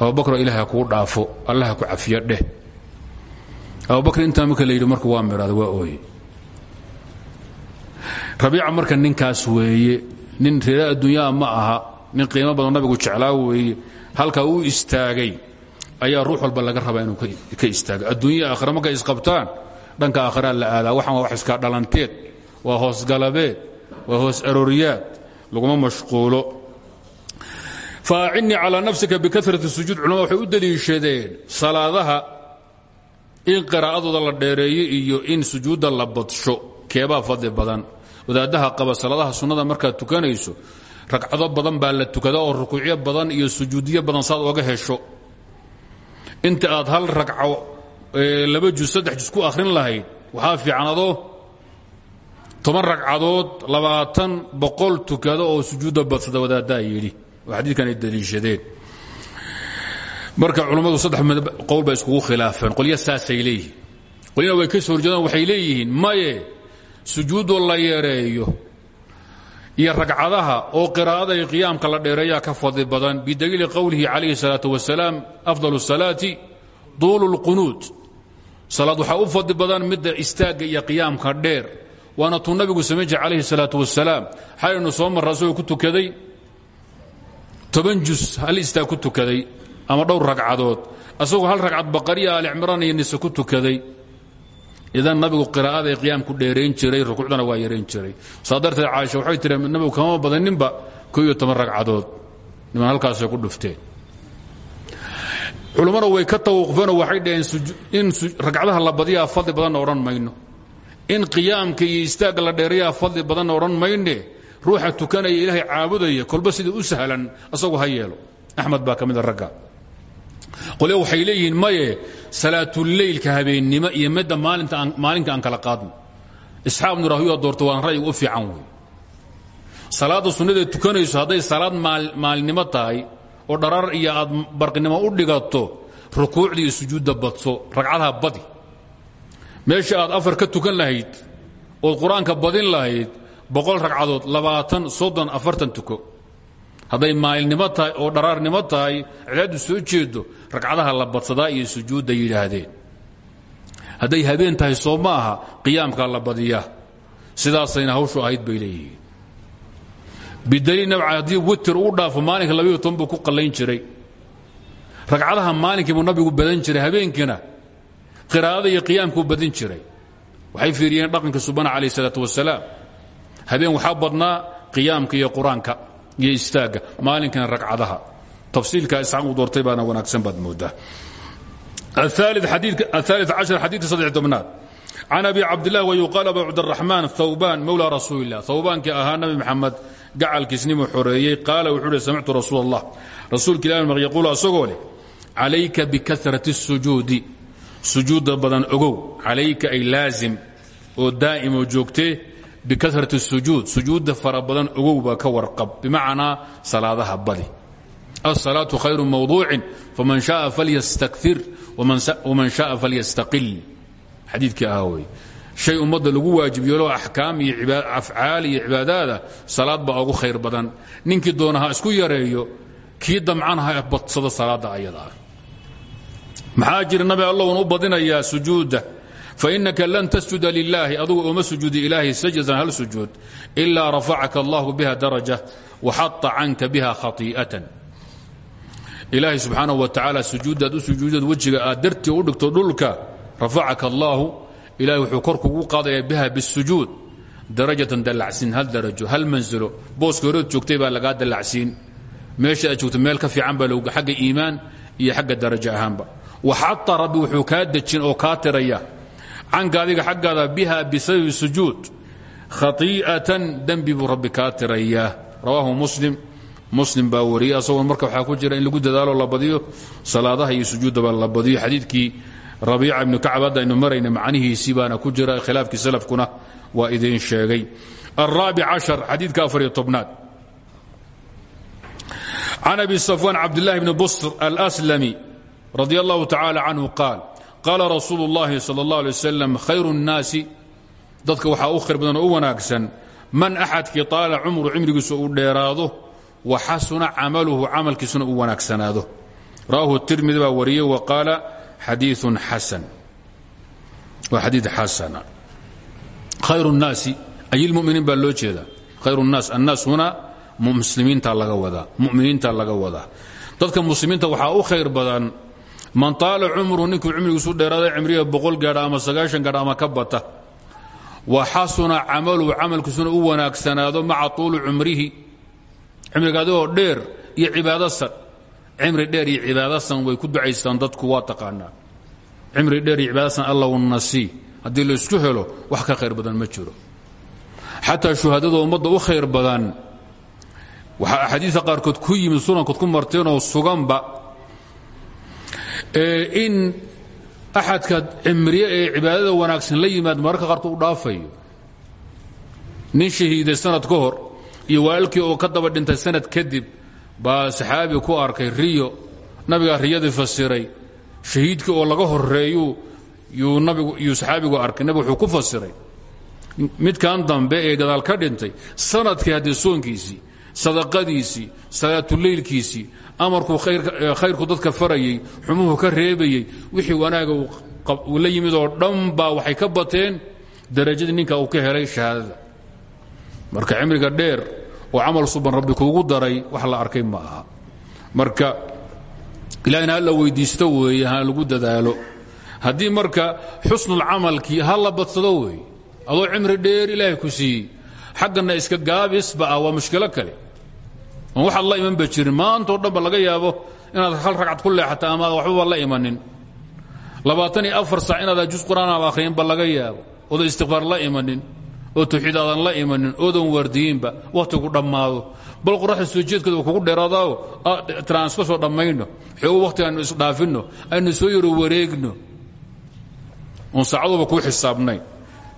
abubakaroo ilaah dhaafo allah ku cafiyo dheh. Abubakr intaa marka la yidhi waa midhaada waa ooye. Rabiica marka ninkaas weeye nin reera adduunyaa ma aha nin qiimo badan nabigu jeclaa weeye halkaa uu istaagay ayaa ruux walba laga rabaa inuu ka istaago. Adduunya aakhira markay isqabtaan? Dhanka aakhiraa la aadaa. Waxaan wax iska dhalanteed waa hoos galabeed waa hoos arooriyaad laguma mashquulo. Faacinnii calaa nafsika bikarati sujuud culamada waxay u deliishadeen salaadaha in qiraa'adooda la dheereeyo iyo in sujuudda la badsho keebaa fadli badan. Wadaaddaha qaba salaadaha sunnada markaad tukanayso ragcado badan baa la tukada oo rukuucyo badan iyo sujuudiyo badan saad oga hesho. Inta aad hal ragco laba jus saddex jus ku akhrin lahayd waxaa fiican toban ragcadood labaatan boqol tukada oo sujuudda badsada wadaaddaa yidhi. Oo xadiidkan ay marka culummadu saddex qowl bay iskugu khilaafeen. Qolya saasay leeyihiin qolyana way ka soo horjeedaan waxay leeyihiin maye sujuuddoo la yeereeyo. Iyo ragcadaha oo qiraa'ada iyo qiyaamka la dheereeyaa ka fadli badan. Bidaliili qowlihi calayhi salaatu wasalaam afdal salaati duulu lqunuud salaad waxaa u fadli badan midda istaagga iyo qiyaamka dheer waana tuu nabigu samayn jir calayhi salaatu wasalaam xalaynu soo marra asagoo ku tukaday. Toban jus hal istaa ku tukaday ama dhowr ragcadood. Asagoo hal ragcad baqariya ah, alicimraan iyo nise ku tukaday. Idan nabigu qiraa'aday qiyaamku dheerayn jiray rukuucdana waa yarayn jiray. Saa darteed caaisha waxay tihi nabigu kama badaninba ko iyo toban ragcadood. Niman halkaasay ku dhufteen culummada way ka tawaqufeenoo waxay dhaheen in ragcadaha la badiyaa fadli badanna odhan mayno in qiyaamka iyo istaagga la dheerayaa fadli badanna odhan mayne ruuxa tukanaya ilaahay caabudaya kolba sidai u sahlan asagu ha yeelo. Axmed baa ka mida ragga. Qole waxay leeyihiin maye salaatuleylka habeennimo iyo midda maalinka aan kala qaadno. Isxaaq bnu rahwiya doorto waan ra'yiga u fiican wey salaadda sunnadeed tukanayso hadday salaad maalinimo tahay oo dharaar iyo aad barqinimo u dhigato rukuucda iyo sujuudda badso ragcadaha badi meesha aad afar ka tukan lahayd ood qur'aanka badin lahayd boqol ragcadood labaatan soddon afartan tuko. Hadday maalnimo tahay oo dharaarnimo tahay cibaadadu soo jeedo ragcadaha la badsadaa iyo sujuudda yidhaahdeen. Hadday habeen tahay soo ma aha qiyaamkaa la badiyaa. Hawshu ahayd bay leeyihiin. Bidaliil nabca haddii witir maalinka labayo toban buu ku qallayn jiray. Ragcadaha maalinkiibuu nabigu badan jiray habeenkiina qiraa'ada iyo qiyaamkuu badin jiray. Waxay fiiriyeen dhaqanka subana calayh salaat wasalaam habeen waxaa badnaa qiyaamka iyo qur'aanka iyo istaagga maalinkana ragcadaha. Tafsiilka isxaan uu doortay baana wanaagsan baad moodaa. Aali cashar xadiidka saddex tobnaad. Can abi cabdilah wayuqaal abu cabdiraxmaan hawbaan mowla rasuulilah hawbaankii ahaa nabi maxamed gacalkiisnimu xoreeyey qaala wuxuu uhi samictu rasuul allah rasuulka ilah maqyaquulu asagoo leh calayka bikarat الsujuudi sujuudda badan ogow calayka ay laazim oo daa'imo joogtee bikasrati sujuud sujuudda fara badan ogowba ka warqab bimacnaa salaadaha badi. Asalaatu khayru mawduucin faman shaaa falyastakir waman shaaa falyastaqil. Xadiidkii ahaa wey shay ummadda lagu waajib yeeloo axkaam iyo afcaal iyo cibaadaada salaad baa ugu khayr badan. Ninkii doonaha isku yareeyo kii damcaan ha badsado salaadda maxaa jira nabi allown u badinayaa sujuuda? Fainaka lan tasjuda lilaahi adugu uma sujuudi ilaahi sajdan hal sujuud ilaa rafacaka allahu biha daraja waxaa canka biha khaii'atan ilaahay subxaanahu wa tacaala sujuuddaad u sujuudeed wejiga aad dartii u dhigto dhulka rafacaka allaahu ilahay wuxuu kor kugu qaadayaa biha bisujuud darajatan dallacsiin hal darajo hal mansilo booska horeed joogtay baa lagaa dallacsiin. Meesha aad joogto meel ka fiican baa looga xagga iimaan iyo xagga darajo ahaanba waxata rabbi wuxuu kaa dejin oo kaa tiraya. Canka adiga xaggaada biha bisababi sujuud. Khaii'atan dembi buu rabbi kaa muslim. Muslim baa wariyey. Asagoo marka ku jira in lagu dadaalo la salaadaha iyo sujuuddaba la xadiidkii rabiica ibnu kacab hadda aynu marayna macnihiisii baana ku jira. Khilaafkii salafkuna waa idiin sheegay. Araabic cashar xadiidka afariyo tobnaad. Can abi safwaan cabdillahi bni busr alslami radi allahu tacala canhu qaal qaala rasuulu اllahi salى اllah alay waslm khayru الnaasi dadka waxaa u khayr badan oo u wanaagsan man axadkii taala cumru cimrigiisu uu dheeraado waxasuna camaluhu camalkiisuna uu wanaagsanaado rawahu tirmidi baa wariyey wa qaala xadiiun xasan waa xadii xasana khayr الnaasi ay اlmuminiin baa loo jeeda khayr الnaas annaas huna muslimiinta laga wadaa muminiinta laga wadaa dadka muslimiinta waxaa u khayr badan man taala cumru ninkuu cimrigiisu dheeraada cimriga boqol gaadha ama sagaashan gaadha ama ka bata. Wa xasuna camaluhu camalkiisuna u wanaagsanaado maca tuuli cumrihi. Cimriga adigoo dheer iyo cibaadasan cimri dheer iyo cibaadasan way ku ducaystaan dadku waa taqaanaa. Cimri dheer iyo cibaadasan allaw nasii haddii laysku helo wax ka khayr badan ma jiro. Xataa shuhadada ummadda u khayr badan. Waxaa axaadiista qaarkood ku yimid sunankood ku marteenoo suganba in axadka cimriye ee cibaadada wanaagsan la yimaad mararka qaarkood u dhaafayo. Nin shahiiday sanad ka hor iyo waalkii oo ka daba dhintay sanad kadib baa saxaabi ku arkay riyo. Nabigaa riyadii fasiray shahiidkii oo laga horeeyu yuu saxaabigu arkay. Nabigu wuxuu ku fasiray midkan dambe ee gadaal ka dhintay sannadkii haddii soonkiisii sadaqadiisii salaatuleylkiisii amarkuu khayrku dadka farayey xumuhu ka reebayey wixii wanaaga uu la yimid oo dhan baa waxay ka bateen darajadii ninka uu ka helay shahaadada. Marka cimriga dheer oo camal suban rabbi kuugu daray wax la arkay ma aha. Marka ilahina ha la weydiisto weeye ha lagu dadaalo. Haddii marka xusnulcamalkii ha la badsado weeye adoo cimri dheer ilaahay ku siiyey xaggana iska gaabisba ah waa mushkilo kale oon waxaad la imanba jirin. Maantao dhanba laga yaabo inaad hal ragcad ku leexata ama waxbaba la imanin. Labaatan iyo afar sac inaadan jus qur'aanaaba akhriinba laga yaabo. Oodan istikfaar la imanin oo tawxiid aadan la imanin oodan waardiyiinba wakhtigu dhammaado. Bal qoraxda soo kugu dheeraadaao? Tiraan iska soo dhammayno. Xoogo wakhti aynu isdhaafinno aynu soo yaro wareegno. Oon saacaduba kuu xisaabnayn.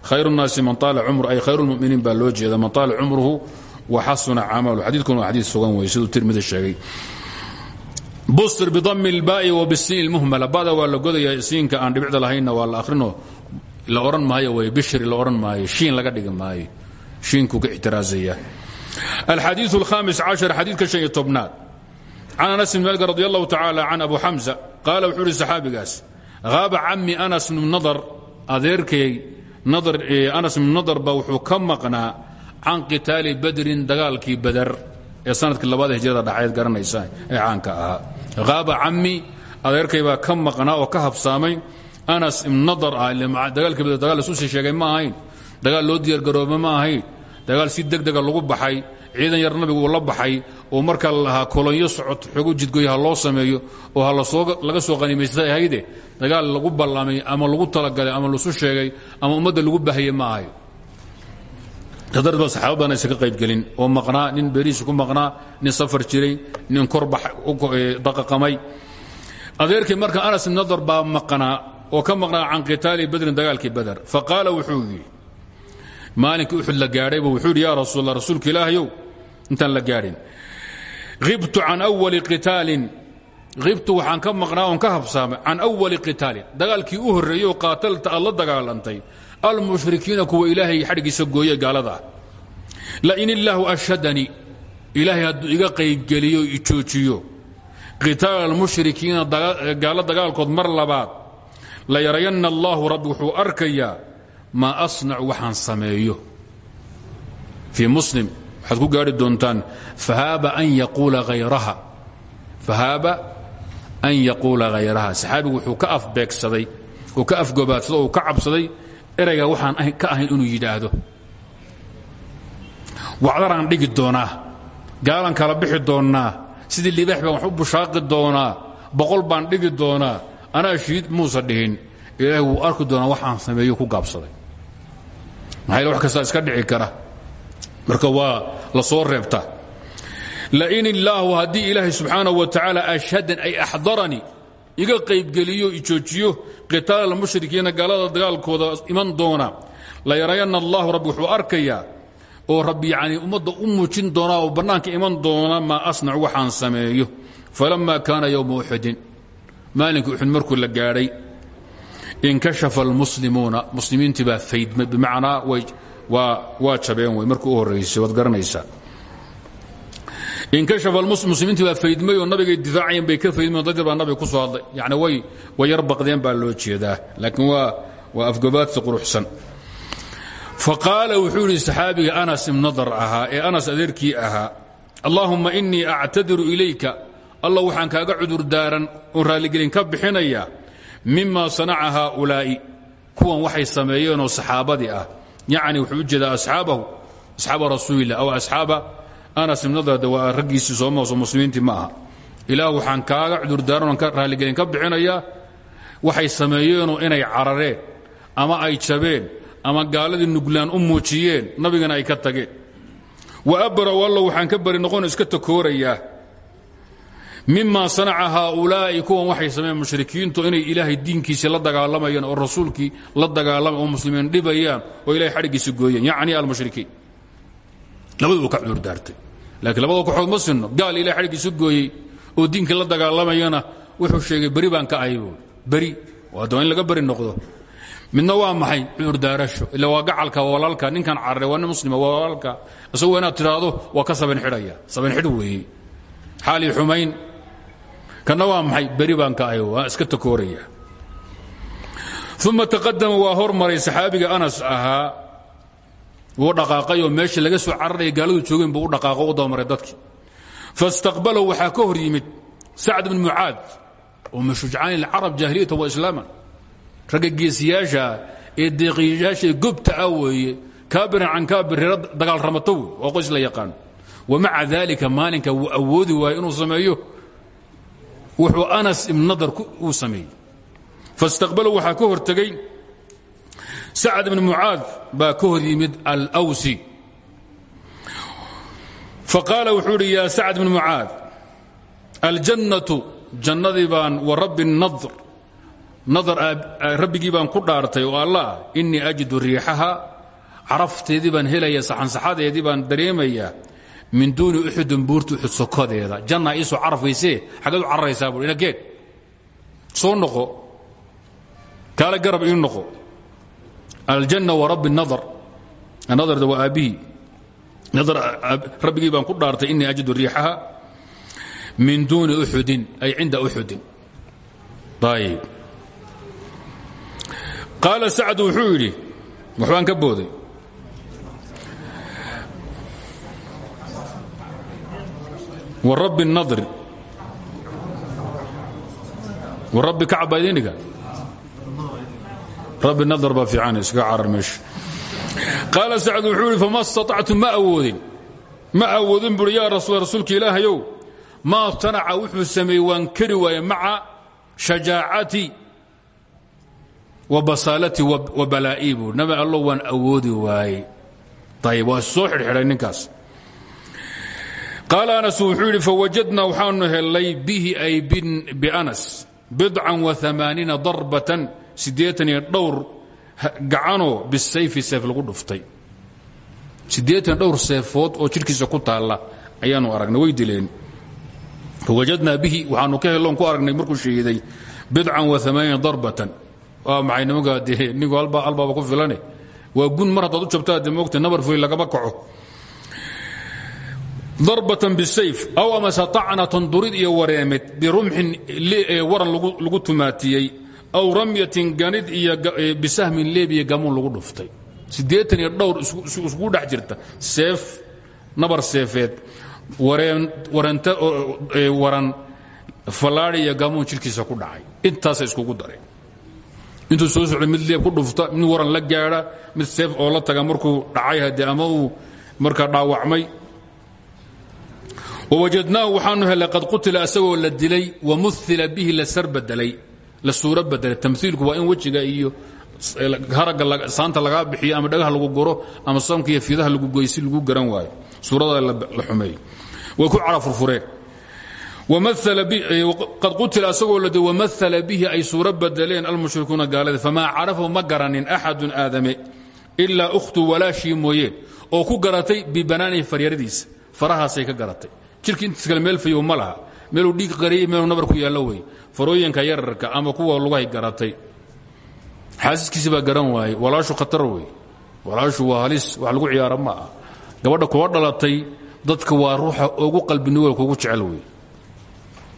Khayr nnaasi man taala cumr ay khayr lmuminiin baa loo man taala cumruhu waxasuna camalu xadiidkuna waa xadiid sugan wey siduu tirmidi sheegay busr bidami اlbaai wa bisiin اlmuhmala bada waa la godaya siinka aan dhibicda lahaynna waa la akhrino la odhan maayo way bishri la odhan maayo shiin laga dhigi maayo shiinkuu ka ictiraazaya alxadiiث الhaamis caشhar xadiidka شhan iyo tobnaad can anas bn malik radi allahu tacaala can abu xamza qaala wuxuu uhi saxaabigaas haaba cami anas bnu nadar adeerkay anas bnu nadar ba wuxuu ka maqnaa can qitaali badrin dagaalkii badar ee sannadkii labaad hijrada dhacayd garanaysa ee caanka ahaa. Haaba cami adeerkay baa ka maqnaa oo ka habsaamay anas ibnu nadar ah dagaalkii badar dagaal sii sheegay ma ahayn. Dagaal loo diyaargarooba ma ahayn. Dagaal si degdega lagu baxay ciidan yar nabigu la baxay oo markaa lahaa kolonyo socod xoogu jidgoyo ha loo sameeyo oo ha laga soo qanimaystay ahayde dagaal lagu ballamay ama lagu talagalay ama lasu sheegay ama ummadda lagu bahaye ma ahayo darba saxaaba badan aysan ka qaybgelin oo maqnaa nin beriisi ku maqnaa nin safar jiray nin kor daqaqamay adeerkii marka anas ibn nadar baa maqnaa oo ka maqnaa can qitaali badrin dagaalkii badar fa wuxuu yidhi maalinkii uxud la gaadhayba wuxuu yidhi yaa rasuul allah rasuulka ilaahayow intaan la gaadhin. Ibtu can wali qitaalin ibtu waxaan ka maqnaa oon ka habsaamay can awali qitaalin. Dagaalkii u horreeyey oo qaatalta dagaalantay almushrikiina kuwa ilaahay xadhgiisa gooye gaalada. Ah lain illaahu ashhadanii ilaahay hadduu iga qaybgeliyo i joojiyo. Qitaal almushrikiina gaalo dagaalkood mar labaad. La yarayanna allaahu rabbi wuxuu arkayaa maa asnacu waxaan sameeyo. Fii muslim waxaad ku gaari doontaan fahaaba an yaquula hayraha fahaaba an yaquula hayraha saxaabigu wuxuu ka afbeegsaday oo ka afgobaadsaday oo ka cabsaday erayga waxaan ka ahayn inuu yidhaahdo. Wacdaraan dhigi doonaa gaalan kala bixi doonnaa sidii libaax baan wax u bushaaqi boqol baan dhigi doonaa anaa shiid muusa dhihin ilaahay wuu arki doonaa waxaan sameeyo ku gaabsaday. Maxaa wax kastaa iska dhici kara. Marka waa la soo reebta. Lain illaahu haddii ilaahay subxaanaه wa tacaala ashhadan ay axdaranii iga qaybgeliyo ijoojiyo qitaal almushrikiina gaalada dagaalkooda iman doona. La yarayanna allahu rabbi wuxuu arkayaa oo rabbi yani ummadda u muujin doonaa oo bannaanka iman doona maa asnacu waxaan sameeyo. Falama kaana yowma uxudin maalinka uxud markuu la gaadhay inkashafa almuslimuuna. Muslimiintii baa faydmay bimacnaa waa jabeen wey markuu u horraysay waad garanaysaa inkashafa muslimiintii baa faydmay oo nabigay difaacayeen bay ka faydmeen dad yar baa nabiga ku soo hadlay. Yani way way yar baqdeen baa loo jeedaa. Laakiin waa waa afgobaadsi quruxsan. Faqaala wuxuu yidhi saxaabiga anas ibn nadar ahaa ee anas adeerkii ahaa allaahumma innii actadiru ilayka. Allah waxaan kaaga cudur daaran oon raalligelin ka bixinayaa mima sanaca haaulaa'i kuwan waxay sameeyeenoo saxaabadii ah. Yacni wuxuu u jeedaa asxaabahu asxaaba rasuulillah aw asxaaba anas ibn nadar de waa raggiisii soomaaso muslimiintii ma aha. Ilaah waxaan kaaga cudurdaaran ka raalligelin ka bixinayaa waxay sameeyeenoo inay carareen ama ay jabeen ama gaaladii nuglaan u muujiyeen nabigana ay ka tageen. Wa abra'u alla waxaan ka bari noqon iska takoorayaa mima sanaca haaulaa'i kuwan waxay sameeyeen mushrikiintu inay ilaahay diinkiisii la dagaalamayaan oo rasuulkii la dagaalamay oo muslimiin dhibayaan oo ilahay xadhiggiisi gooyeen yacni almushrikiin. Labaduu ka cudurdaartay laakiin labada koxood ma sinno. Gaal ilahay xadhiggiisi gooyey oo diinkii la dagaalamayana wuxuu sheegay beri baan ka ahay buui beri? Waa in laga beri noqdo. Midna waa maxay? Cudurdaarasho ila waa gacalka waa walaalka. Ninkan carare waa nin muslima waa walaalka. Isagoo inaad tidhaahdo waa ka saban xidhaya. Saban xidh weeye xaalii xumayn. Kanna waa maxay? Beri baan ka ahay waa iska takooraya. Uma taqadama waa hormaray saxaabiga anas ahaa wuu dhaqaaqayoo meeshii laga soo cararaya gaaladu joogeen buu u dhaqaaqo u dabamaray dadkii. Faistaqbalahu waxaa ka hor yimid sacd bn mucaad oo min shujcaani اlcarab jaahiliyata wa islaaman. Ragga geesiyaasha ee deeqiyaasha ee gobta ah weeye kaabiran can kaabir reero dagaal ramato wey oo qoys la yaqaan. Wamaca dalika maalinka wuu awoodi waayo inuu sameeyo. Wuxuu anas ibn nadar uu sameeyey. Faistaqbalahu waxaa ka hor tegey sacd ibn mucaad baa ka hor yimid alwsi faqaala wuxuu idhi yaa sacd bn mucaad aljannatu jannadii baan wa rabbi nadr nadar rabbigii baan ku dhaartay oo allah ah innii ajidu riixaha carafteedii baan helaya saxansaxadeedii baan dareemayaa min duuni uxudin buurta uxud sokodeeda. Janna iisoo carafayse xaggeed u cararaysaa buui inageed soo noqo kaale garab ii noqo aljanna wa rabbi nadar nadarda waa aabbihii rabbigii baan ku dhaartay inii ajidu riixaha min duuni uxudin ay cinda uxudin ayb qaala sacd wuxuu yidhi waxbaan ka booday. Warabbi kacab baa idin dhiga rabbi nadr baa fiican iskaga carar meesha qaala sacd wuxuu yidhi fama staطactu ma awoodin. Ma awoodin buui yaa rasuul rasuulka ilaahayow maa tanaca wuxuu sameeyey waan kari waaye maca shajaacati wa basaalati wa balaa'i buu nabi allo waan awoodi waaye. Ayb waa soo xidhxidhay ninkaas. Qaala anas wuxuu yidhi fawajadnaa waxaanu helay bihi ay bianas bidcan waamaaniina darbatan siddeetan iyo dhowr gacanoo bisayfi seef lagu dhuftay. Siddeetan dhowr seefood oo jidhkiisa ku taalla ayaanu aragnay. Way dileen. Fawajadnaa bihi waxaanu ka helloon ku aragnay markuu shahiiday bidcan waamaaniina darbatan. Waa maxay nimankaa dee ninku albaaba ku filane? Waa gun mar haddaad u jabtaa de moogta nabar fuy lagama kaco. Darbatan bisayf aw amase acnatan durid iyo wareemid birumxin waran lagu tumaatiyey aw ramyatin ganid iyo bisahmin leebiya gamuun lagu dhuftay. Siddeetan iyo dhowr iskugu dhex jirta. Seef nabar seefeed. Waranta waran fallaadi iyo gamuun jidhkiisa ku dhacay. Intaasa iskugu daray intuu soo socday mid leeb ku dhufta mid waran la gaadha mid seef oo la taga markuu dhacay hadee ama uu markaa dhaawacmay. Wawajadnaahu waxaanu helay qad qutila asagoo la dilay bihi la la suuro bedelay tamhiilku waa in wejiga iyo haragga saanta lagaa bixiyo ama dhagaha lagu guro ama soomka iyo fiidaha lagu goysi lagu garan waayo. Suurada la xumeeyo way ku cara furfureen qad qutila asagoo la wamaala bihi ay suuro bedeleen almushrikuuna gaalada famaa carafahu ma garanin axadun aadame ilaa ukhtu walaashii mooyeen oo ku garatay bibanaanihi faryaradiisa farahaasay ka garatay jirka intiis kale meel fayow ma laha meeluu dhiig qariyey meeluu nabar ku yaallo wey farooyinka yararka ama kuwa lugahay garatay. Xaasiskiisi baa garan waayey walaashu khatar wey walaashu waa wax lagu ciyaaro ma gabadha kuwa dhalatay dadka waa ruuxa ugu qalbi nuwelka ugu jecel wey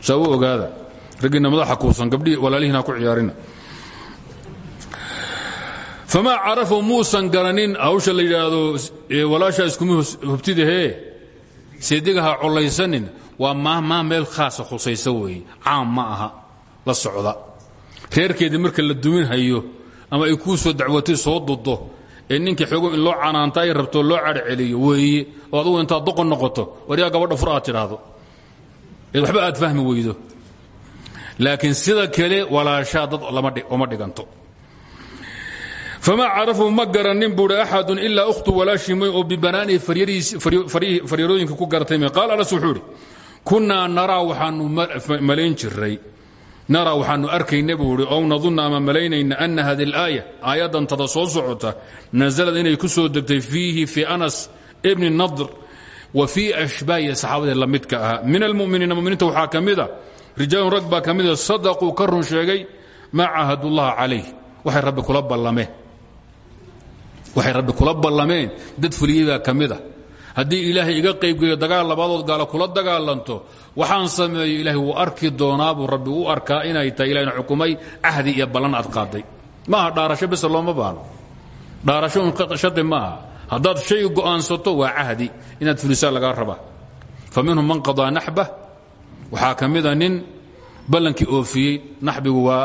saa ogaada raggiinna madaxa kuusan gabdhihii walaalihiina ku ciyaarina. Famaa carafu muusan garanin hawsha la yidhaahdo walaashaa iskuma hubtidahee seedigaha collaysanin waa maahmaah meel khaasa khusaysa weeye caam ma aha la socda. Reerkeedii marka la duminhayo ama ay kuu soo dacwatay soo dudo ee ninkii xoogo in loo canaanta ay rabto loo cadhceliyo weeye oo adugu intaad doqon noqoto waryaa gabadha fur aad tidhaahdo waxba aad fahmi weydo. Laakiin sida kale walaashaa dad oma dhiganto. Famaa carafu ma garannin buui axadun ilaa ukhtu walaashii moy oo bibanaanihi faryarooyinka ku garatay m qaal anas wuxuu idhi kunnaa naraa waxaanu malayn jiray naraa waxaanu arkayna buu idhi ow nadunna ama malaynayna ana hadi alaaya. Aayaddantada soo socota nasalad inay ku soo degtay fiihi fii anas ibni nadr wa fii ashbaahi saxaabadee la min almuminiina muminiinta waxaa ka mida rijaalun rag baa ka mida sadaquu ka run sheegay maa caahadullaha calayh. Waxay rabbi dad fuliyey baa haddii ilaahay iga qaybgeeyo dagaal labaadood gaalo kula dagaalanto waxaan sameeyo ilaahay wuu arki doonaa buu rabbi u arkaa inay tahay ilahna xukumay cahdi iyo ballan aad qaaday. Maaha dhaarasho bese looma baano dhaarasho un shadi maaha? Haddaad shay go'aansato waa cahdi inaad fulisaa lagaa rabaa. Fa minhum man qadaa naxbah waxaa ka nin ballankii oofiyey naxbigu waa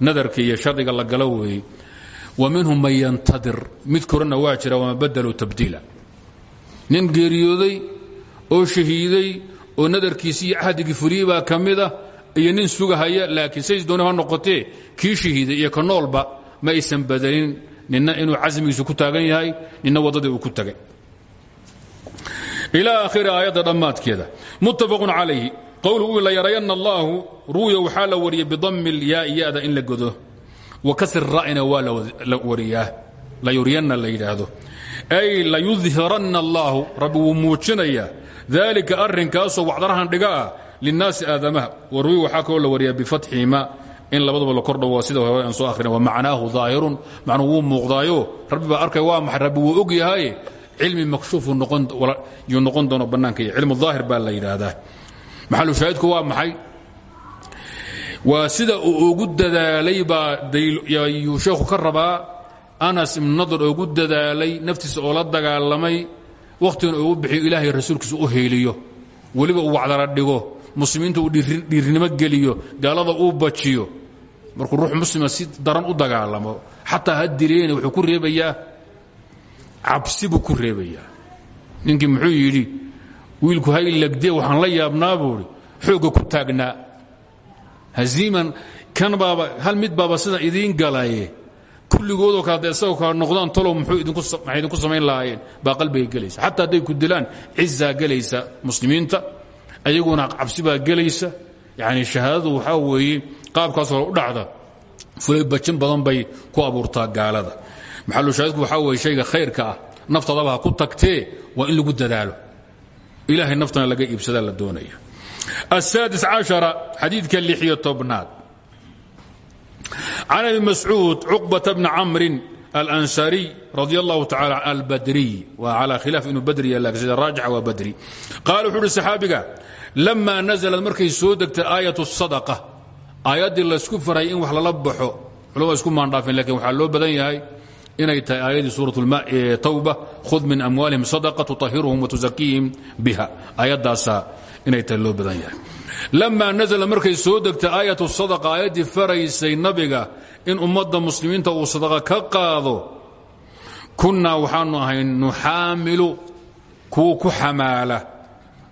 nadarka iyo shardiga la galo wa minhum man yantadir mid korana waa jira wama badaluu tabdiila nin geeriyooday oo shahiiday oo nadarkiisii iyo cahdigii fuliyey baa ka mida iyo nin sugahaya laakiin says dooni noqotee kii shahiiday iyo ka noolba ma aysan badelin nina inuu casmigiisu ku taagan yahay nina waddadii uu ku tagay. Ilى akhiri aayadda dhammaadkeeda. Muttafaqun calayhi. Qowluhu la yarayanna allaahu ru'ya waxaa la wariyay bidami lyaai yada in la godo. Wa kasri ra'ina waa la wariyaa. La yuryanna la yidhaahdo ay layudhiranna allaahu rabbi wuu muujinayaa dalika arrinkaasoo wacdarahan dhiga ah linnaasi aadamaha. Warwi waxaa kaloo la wariyaa bifatxihima in labadaba la kordhawo sida hore soo ahrina wa macnaahu daahirun. Macnuu wuu muuqdaayo. Arkay waa maxay? Rabbi wuu og yahay. Cilmi makshuufu yuu noqon doono bannaanka la yidhaahdaa. Maxalu shaahidku waa maxay? Waa sida ugu dadaalay baa yuu sheekhu ka rabaa anas ibnu nadar ugu dadaalay naftiisa oo la dagaalamay wakhtigana ugu bixiyo ilaahay rasuulkiisa u heeliyo weliba uu wacdara dhigo muslimiinta uu dhiirnimo geliyo gaalada uu bajiyo. Markuu ruux muslima si daran u dagaalamo xataa ha dileene wuxuu ku reebayaa cabsi buu ku reebayaa. Ninkii muxuu yidhi wiilku hay lagdee waxaan la yaabnaa buuhi xoogga ku taagnaa. Haziiman kan baaba hal mid baaba sida idiin galaye kulligoodoo kale hadday isagoo kale noqdaan talow muxuu idinkumaxay idinku samayn lahaayeen? Baa qalbigay gelaysa. Xataa hadday ku dilaan cizaa gelaysa muslimiinta ayaguna cabsi baa gelaysa. Yacni shahaadadu waxaa weeye qaabkaas hore u dhacda fulay bajin badan bay ku abuurtaa gaalada. Maxalushaahidku waxaa weeye shayga khayrka ah naftaadaba ha ku tagtee waa in lagu dadaalo. Ilaahay naftana laga iibsadaa la doonaya asaadis cashara xadiidka lixiyo tobnaad can abi mascuud cuqbaة bni camri الأnsarي radي الlahu taعalى albadriy waa calى khilaaf inuu badriya laakin sida raajixa waa badri qaala wuxuu uhi saxaabiga lama nazlad markay soo degtay aayaة الصadقة aayaddii laysku faray in wax lala baxo culama isku maandhaafeen lakin waxaa loo badan yahay inay tahay aayaddii suuraة tawba khud min amwaalihim صadقة tuطahiruhum وتuزakihim biha aayaddaasaa inay tahay loo badan yahay lamaa nazla markay soo degtay aayatu sadaqa aayaddii faraysay nabiga in ummadda muslimiinta uu sadaqa ka qaado. Kunnaa waxaanu ahay nuxaamilu kuwa ku xamaala.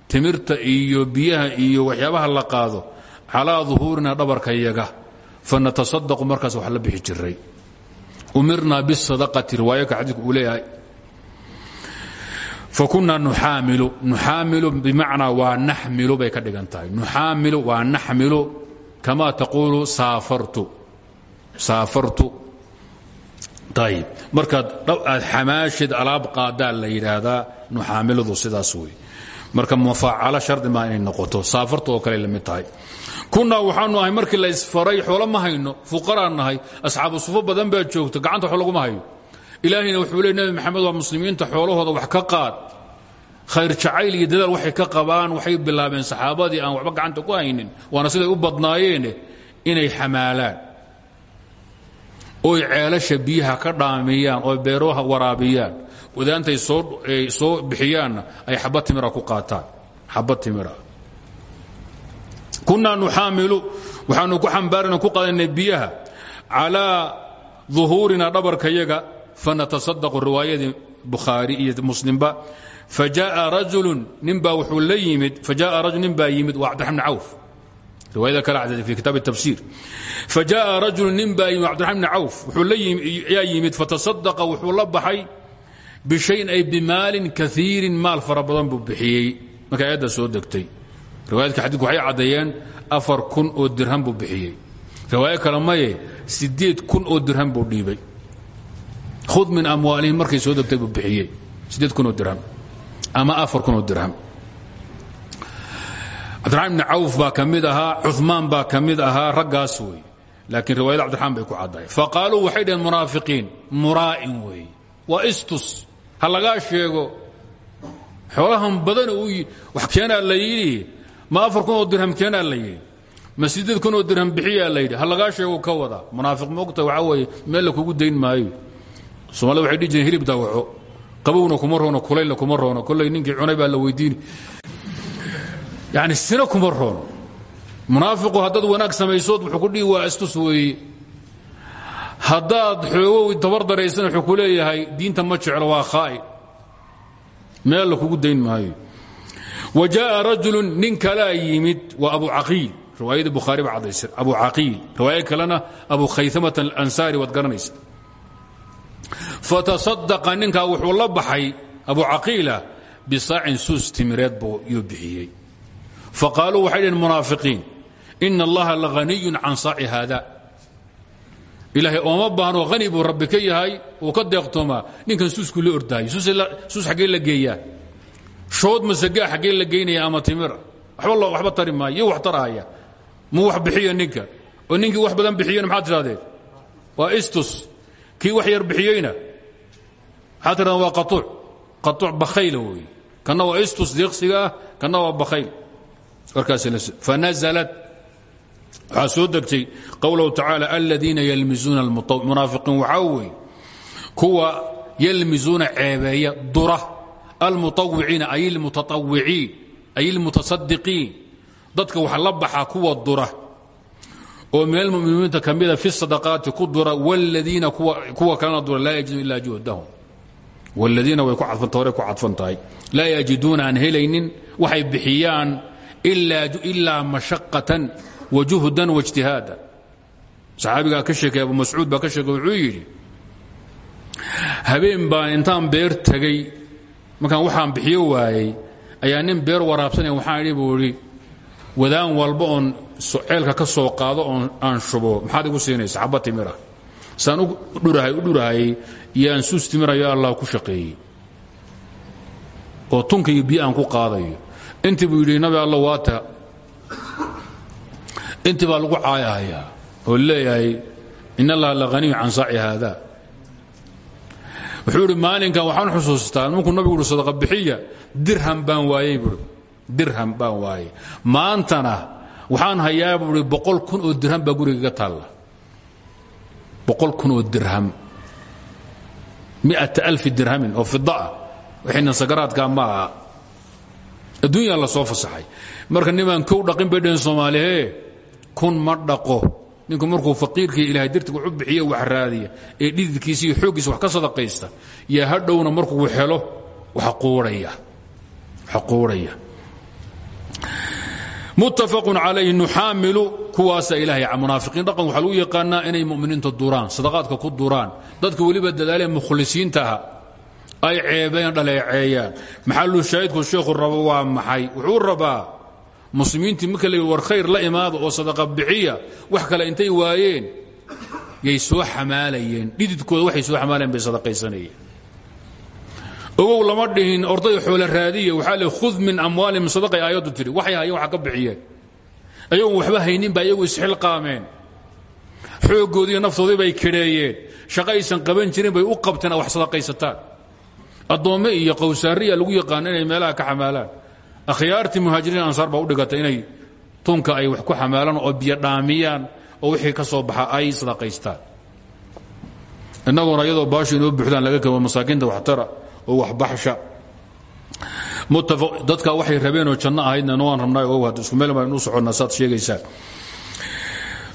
Timirta iyo biyaha iyo waxyaabaha la qaado. Calaa duhuurina dhabarkayaga fanatasadaqu markaas wax la bixi jiray. Umirnaa bisadaqati riwaayaka xadiidku uu leeyahay fakuna nuxaamilu nuxaamilu bimacnaa waa naxmilu bay ka dhigan tahay. Nuxaamilu waa naxmilu kama taquulu saafartu saafartu. Ayib markaad aad xamaashid alaab qaadaa la yidhaahdaa nuxaamiladu sidaas wey marka mufaacalo shardi maa inay noqoto saafartu oo kale la mid tahay. Kunaa waxaanu ahay markii la isfaray xoolo ma hayno fuqaraan nahay asxaabu sufo badan baa joogta gacanta xo laguma hayo ilaahayna wuxuu leey nebi maxamed waa muslimiinta xoolahooda wax ka qaad. Khayr jacayl iyo dadaal waxay ka qabaan waxay bilaabeen saxaabadii aan waxba gacanta ku haynin waana siday u badnaayeene inay xamaalaan. Oy ceelasha biyaha ka dhaamiyaan oo beeroha waraabiyaan wadaantay soo bixiyaanna ay xabad timira ku qaataan. Xabad timira. Kunaa nuxaamilu waxaanu ku xambaarana ku qaadanay biyaha calaa duhuurina dhabarkayaga fanatasadaqu riwaayadii bukhaari iyo muslimba fajaaa rajulu ninbaa wuxuu la yimid fajaaa rajul nin baa yimid waa cabdiraxman bn cawf riwaayada kale cadda fi kitaab tafsiir fajaaa rajulu nin baa yimid cabdiraxman bn cawf wuxuu yaa yimid fatasadaqa wuxuu la baxay bishayin ay bimaalin kaiirin maal fara badan buu bixiyey marka aayadda soo degtay riwaayadka xadiidku waxay caddeeyeen afar kun oo dirham buu bixiyey riwaayo kale maye siddeed kun oo dirham buu dhiibay hud min amwaalihim markay soo degtay buu bixiyey sideed kunoo dirham ama afar kunoo dirham. Cabdiraxmaan ibni cawf baa ka mid ahaa cumaan baa ka mid ahaa raggaas wey. Laakiin riwaayada cabdiraxmaan bay ku caddahay faqaaluu waxay dhaheen munaafiqiin muraa'in weeye waa istus ha lagaa sheego. Xoolahan badan wax keenaa la yidhi. Ma afar kunoo dirham keenaa la yidhi. Ma sideed kunoo dirham bixiyaa la yidhi. Ha lagaa sheego ka wada. Munaafiq moogta waxaa weeye meel la kugu dayn maayo somalida waxay dhihi hilib dawaco qabowna kuma roono kulaylna kuma roono. Cunay baa la weydiini yani sina kuma munaafiqu haddaad wanaag samaysood wuxuu ku dhihi waa istus weeye haddaad xoogow tabardaraysan wuxuu ku leeyahay diinta ma jeclo waa khaa'in meel kugu dayn maayo. Wa jaaءa rajulu nin yimid waa abu caqiil. Riwaayadii bukhaari ba caddaysa abu caqiil. Riwaayo kalena abu khayamata alansaari waad garanaysa fatasadaqa ninkaa wuxuu la baxay abu caqiila bisaacin suus timireed buu yuu bixiyey. Faqaaluu waxay dhaheen munaafiqiin ina allaha lahaniyun can saaci haada. Ilaahay ooma baahno hani buu rabbi ka yahay uu ka deeqtoomaa. Ninkan suusku la ordaayo suus xaggee la geeyaa. Shood masagaa xaggee la geynaya ama timira waxba tari maayo iyo wax taraaya. Muu wax bixiya ninka? Oo ninkii wax badan bixiyena maxaad tidhahdeen waa istus kii wax yar bixiyeyna? Waxaad tihadan waa auuc auuc bakhayla weeye kanna waa istus diiqsiga ah kanna waa bakhayl warkaasfanazlat waxaa soo degtay qowlahu tacaala aladiina yalmizuuna munaafiqiin waxaa weeye kuwa yalmizuuna ceebeeya dura almuawiciina ay lmutaawiciin ay lmutasadiqiin dadka wax la baxa kuwa dura oo min almuminiinta ka mida fi sadaqaati ku dura wladiina kuwa kalena dura laa yajidu ila juhdahum. Wladiina way ku cadfanta hore ku cadfan tahay laa yajiduuna aan helaynin waxay bixiyaan ilaa mashaqatan wa juhdan waijtihaadan saxaabigaa ka sheekay abu mascuud baa ka sheekay wuxuu yidhi habeen baan intaan beer tegey markaan waxaan bixiyo waayey ayaa nin beer waraabsanaya waxaan idhi buu idhi wadaan walba oon ceelka ka soo qaado oon aan shubo maxaad igu siinaysa xabba timira. Saan u dhurahay u dhurahayey iyo aan suus timirayo allah ku shaqeeyey. Oo tunka iyo biyo aan ku qaadayo intii buu yidhi nabi alla waata. Intii baa lagu caayahayaa oo leeyahay in allaha la haniyu can saaci haada. Wuxuu idhi maalinkan waxaan xusuustaa markuu nabigu uhi sadaqa bixiya dirham baan waayey buui dirham baan waayey. Maantana waxaan hayaa buui boqol kun oo dirham baa gurigaga taalla. Boqol kun oo dirham. Miata alfi dirhamin oo fidaah wixiina sakaraadkaa ma aha. Adduunyaa la soo fasaxay. Marka nimaan kow dhaqin bay dhaheen soomaalihee kun ma dhaqo. Ninku markuu faqiirkii ilahay dartig wax u bixiye wax raadiya. Ee dhididkiisa iyo xooggiisa wax ka sadaqaysta. Yaa hadhowna markuu helo wax quurhaya muttafaqun calayhi nuxaamilu kuwaasa ilahay munaafiqiin. Dhaqan waxaa lagu yaqaanaa inay muminiinta duraan sadaqaadka ku duraan. Dadka weliba dadaalee mukhlisiinta aha ay ceebeen dhaleeceeyaan. Maxalu shaahidku sheekhu rabo? Waa maxay? Wuxuu rabaa muslimiintii marka la war khayr la imaada oo sadaqa bixiya wax kale intay waayeen yay soo xamaalayeen. Dhididkooda waxay soo xamaalayeen bay sadaqaysanayeen ogow lama dhihin orday xoolo raadiya waxaa le khud min amwaalihim sadaqay aayaddu tidhi waxay hayeen waxa ka bixiyeen. Ayagoon waxba haynin baa iyagu isxilqaameen xooggoodiiyo naftoodii bay kedheeyeen shaqo qaban jirin bay u qabteen wax sadaqaysataan. Addoomme iyo qowsaariya lagu yaqaano inay meelaha ka xamaalaan. Akhyaartii muhaajiriin ansaar baa u dhigatay inay tunka ay wax ku xamaalaan oo biyo dhaamiyaan oo wixii ka soo baxa ay sadaqaystaan. Innagoona iyadoo baashu inoo buuxdaan laga kabo masaakiinta waxtara oo waxbaxsha dadka waxay rabeenoo janno ahaydna waan rabnaa o had isku meel baan u soconnaa saad sheegaysaan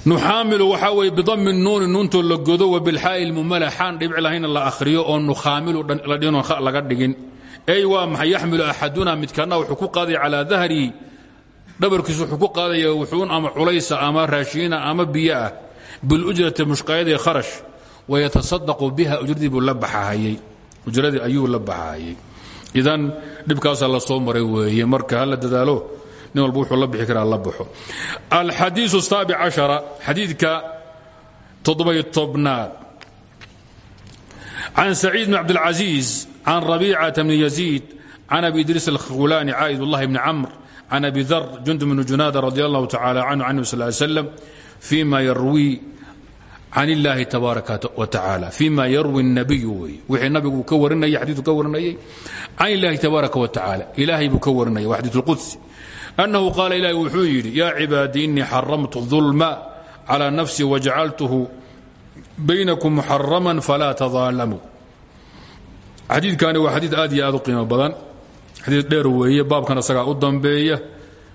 nuxaamilu waxaa weeye bidami nuuni nuuntoo la godo wa bilxaa'i lmumala xaan dhibic lahayna la akhriyo oo nukhaamilu la dhino laga dhigin. Ey waa maxay? Yaxmilu axaduna midkaana wuxuu ku qaadaya calaa dahrihi dhabarkiisu wuxuu ku qaadaya wuxuun ama culaysa ama raashiina ama biyo ah bilujrati mushqaayadii kharash wayatasadaqu biha ujradii buu la baxahayey ujradii ayuu la baxahayey idan dhibkaasaa la soo maray weeye marka hala dadaalo nin walba wuxuu la bixi karaa la baxo. Alxadiiu saabic cashara xadiidka toddoby tobnaad. Can saciid bn cabdilcaziiz can rabiicata bni yaziid can abi idriis alkhulaani caa'id ullahi bni camr can abi dar jundub bni junaada radi allahu tacala canhu can nabi sal slam yarwii can illaahi tabaaraka wa tacaala fima yarwi nabiyu weeye wixii nabigu ka warinayay xadiiku ka warinayay can illaahi tabaaraka wa tacaala ilaahay buu ka warinaya waa xadiis lqudsi annahu qaala ilahi wuxuu yidhi yaa cibaadii innii xaramtu dulma calى nafsii wajacaltuhu baynakum muxaraman falaa tadaalamuu xadiidkani waa xadiid aad iyo aad u qiimo badan. Xadiid dheer weeye baabkan isagaa u dambeeya.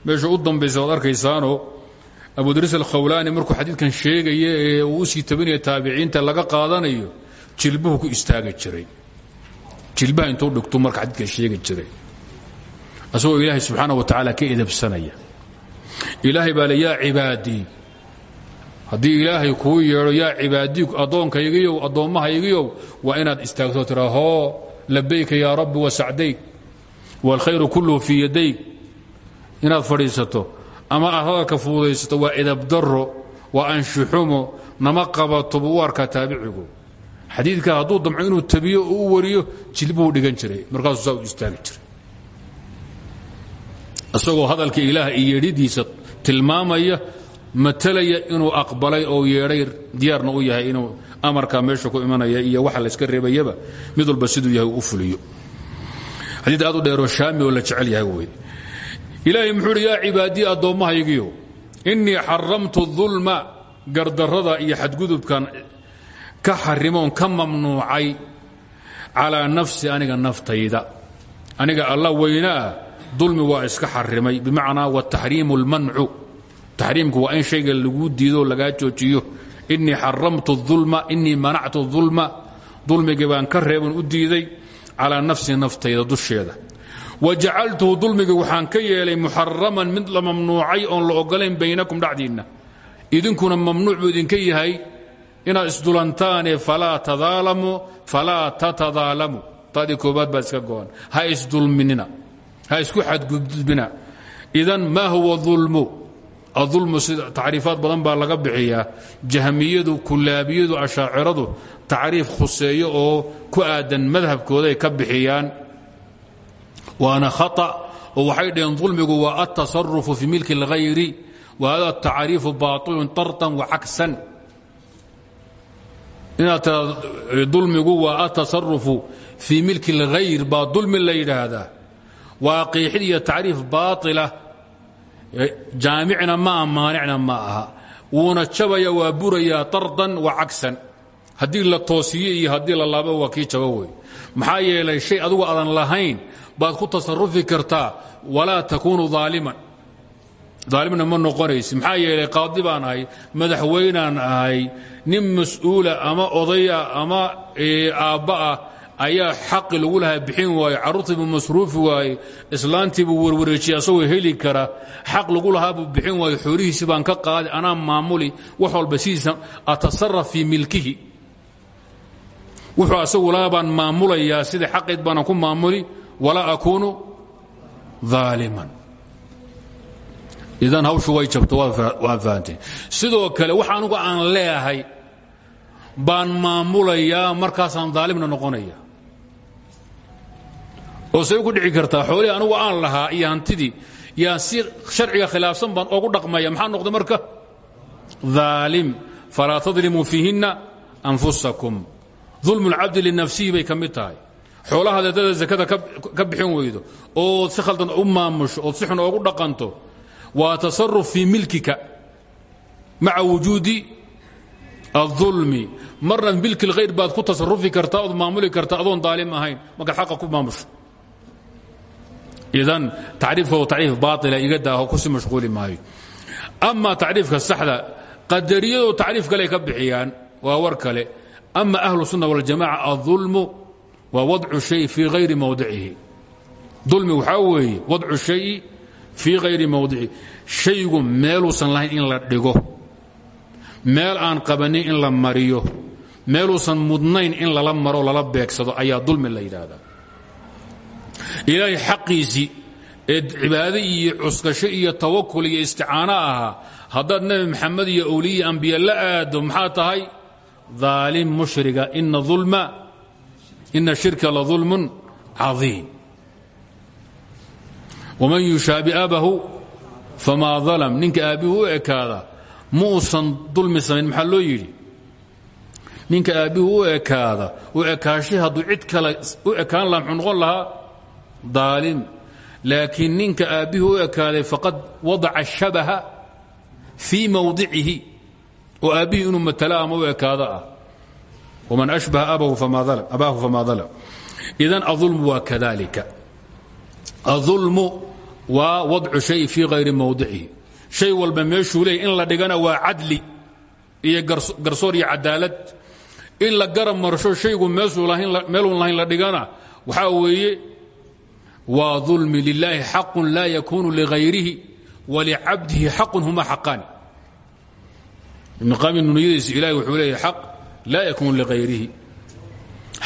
Meesha u dambaysa waad arkaysaanoo abudris alkhawlaani markuu xadiidkan sheegaya ee uu u sii tabinaya taabiciinta laga qaadanayo jilbuhu ku istaagi jiray. Jilbaha intuu dhigtu marka xadiidkan sheegi jiray. Asagoo ilaahay subxaana wa tacaala ka edabsanaya ilaahay baa le yaa cibaadii ilaahay kuu yeedho yaa cibaadii addoonkaygiyow addoommahaygiyow waa inaad istaagto tira hoo labayka yaa rabbi wasacdayk waalkhayru kulluhu fii yadayk inaad fadhiisato ama aad hadalka fuudaysato waa edabdaro waa anshuxumo nama qabato buu u arkaa taabicigu. Xadiidka hadduu damco tabiyo u wariyo jilbuhu dhigan jiray markaasuu saa u jiray. Isagoo hadalka ilaah iyo tilmaamaya matalaya inuu aqbalay oo yeedhay diyaarna u yahay inuu amarkaa meesha ku imanaya iyo waxa layska reebayaba mid walba siduu yahay u fuliyo. Xadiid aad u shaami oo la yahay wey ilaahay muxuu uhi yaa cibaadiyi addoommahaygiyo innii xaramtu dulma gardarrada iyo xadgudubkan ka xarimoon ka mamnuucay calaa nafsi aniga naftayda. Aniga alla weynaa dulmi waa iska xarimay. Bimacnaa wataxriimu اlmancu taxriimku waa in shayga laguu diidoo lagaa joojiyo. Innii xaramtu ulma innii manactu ulma dulmigii baan ka u diiday calaa nafsi naftayda dusheeda wa jacaltuhu dulmigii waxaan ka yeelay muxaraman mid la mamnuucay oon la ogolayn baynakum dhacdiinna. Idinkuna mamnuuc buu idinka yahay inaad isdulantaane falaa tadaalamu falaa tatadaalamu. Taadii koobaad baad iska go'an. Ha isdulminina ha isku xadgudbina. Idan maa huwa ulmu aulmu sida tacriifaad badan baa laga bixiyaa. Jahmiyadu kulaabiyadu ashaaciradu tacriif khuseeyo oo ku aadan madhabkooday ka bixiyaan waana khaa oo waxay dhaheen dulmigu waa altasarufu fi milki اlghayri wa hada tacriifu baailun tartan wacaksan inaad tia dulmigu waa altasarufu fii milki اlghayr baa dulmi la yidhaahdaa. Waa qiixid iyo tacriif baaila jaamicna maa maanicna ma aha. Wuuna jabaya waa burayaa tardan wa cagsan haddii la toosiye iyo haddii la laabo waa kii jaba wey maxaa yeelay shay adugu aadan lahayn baad ku tasarufi kartaa walaa takuunu aaliman aalimna ma noqonaysi. Maxaa yeelay qaadi baan ahay madaxweynaan ahay nin mas'uula ama odaya ama aabbaah ayaa xaqi lagu lahaa bixin waaye carruurtiibuu masruufi waaye islaantiibuu warwareejiyey asagoo heli kara xaq lagu lahaabuu bixin waaye xoolihiisi baan ka qaadi anaa maamuli wax walba sidiisa atasaraf fii milkihi. Wuxuu asagu lahaa maamulayaa sidai xaqayd baanan ku maamuli walaa akuunu aaliman idan hawshu way jabto waa fahanteen sidoo kale wax anugu aan leeahay baan maamulayaa markaasaan daalimna noqonaya oo say ku dhici kartaa xoolihii anugu aan lahaa iyo hantidii yaan si khilaafsan baan ogu dhaqmaya maxaa noqday marka aalim falaa tadlimuu fiihinna anfusakum dulmu اlcabdi linafsihi bay xoolahaada dada zakada ka bixin weydo ood si khaldan u maamusho ood si xun oogu dhaqanto waa tasaruf fii milkika maca wujuudi الظulmi marna milki اlkhayr baad ku tasarufi kartaa ood maamuli kartaa adoon daalim ahayn markaad xaqa ku maamusho idan tacriifka tacriif baaila iga daaho kusi mashquuli maayo ama tacriifka saxda qadariyadu tacriif kale ka bixiyaan waa war kale ama ahlu الsunna wاljamaca aلظulmu waa wadcu shay fii hayri mawdicihi dulmi waxaa weeye wadcu shayi fii hayri mawdicihi shaygu meeluusan lahayn in la dhigo. Meel aan qabanin in la mariyo. Meeluusan mudnayn in lala maro lala beegsado ayaa dulmi la yidhaahdaa. Ilaahay xaqiisii ee cibaado iyo cuskasho iyo tawakul iyo isticaano ahaa haddaad nebi maxamed iyo owliya ambiye la aado maxaa tahay? Aalim mushriga ina ulma ina shirka la dulmun cadiim. Waman yushaabi abahu famaa dalam ninka aabbihu u ekaada ma uusan dulmi samayn maxaa loo yidhi? Ninka aabbihu u ekaada u ekaashi hadduu cid kale u ekaan laha muxuu noqon lahaa daalim. Laakiin ninka aabbihi u ekaaday faqad wadaca shabaha fii mawdicihi. Oo aabbihii inuu matala ama u ekaado ah waman ashbaha abaahu famaa dalam idan aulmu waa kadalika aulmu waa wadcu shay fii hayri mawdicihi shay walba meeshuu leey in la dhigana waa cadli iyo garsoor iyo cadaalad in la garab marsho shaygu meeluun lahayn la dhigana waxaa weeye waa dulmi lilaahi xaqun laa yakunu ligayrihi walicabdihi xaqun huma xaqaani ibn qaami nuniyadiisa ilahi wuxuu leeyahay laa yakunu ligayrihi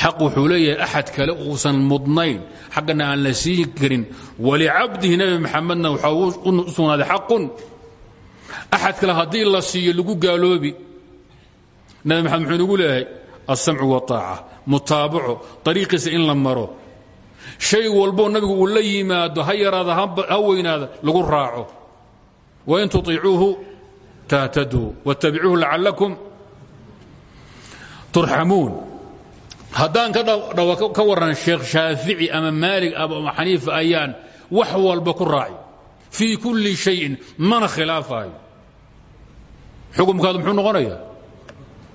xaq wuxuu leeyahay axad kale uusan mudnayn xaggana aan la siin karin. Walicabdihi nebi maxamedna waxaa u sugnaaday xaqun. Axad kale haddii la siiyo lagu gaaloobi. Nabi maxamed muxuu nagu leeyahay alsamcu waaaca mutaabaco ariiqiisa in la maro. Shay walboo nabigu uu la yimaado ha yaraada ha weynaada lagu raaco. Wain tuiicuuhu tahtaduu wاtabicuuhu lacalakum turxamuun haddaan ka waran sheekh shaafici ama maalig ama xaniifa ayaan wax walba ku raaci fii kulli shayin mana khilaafayo xukumkaadu muxuu noqonayaa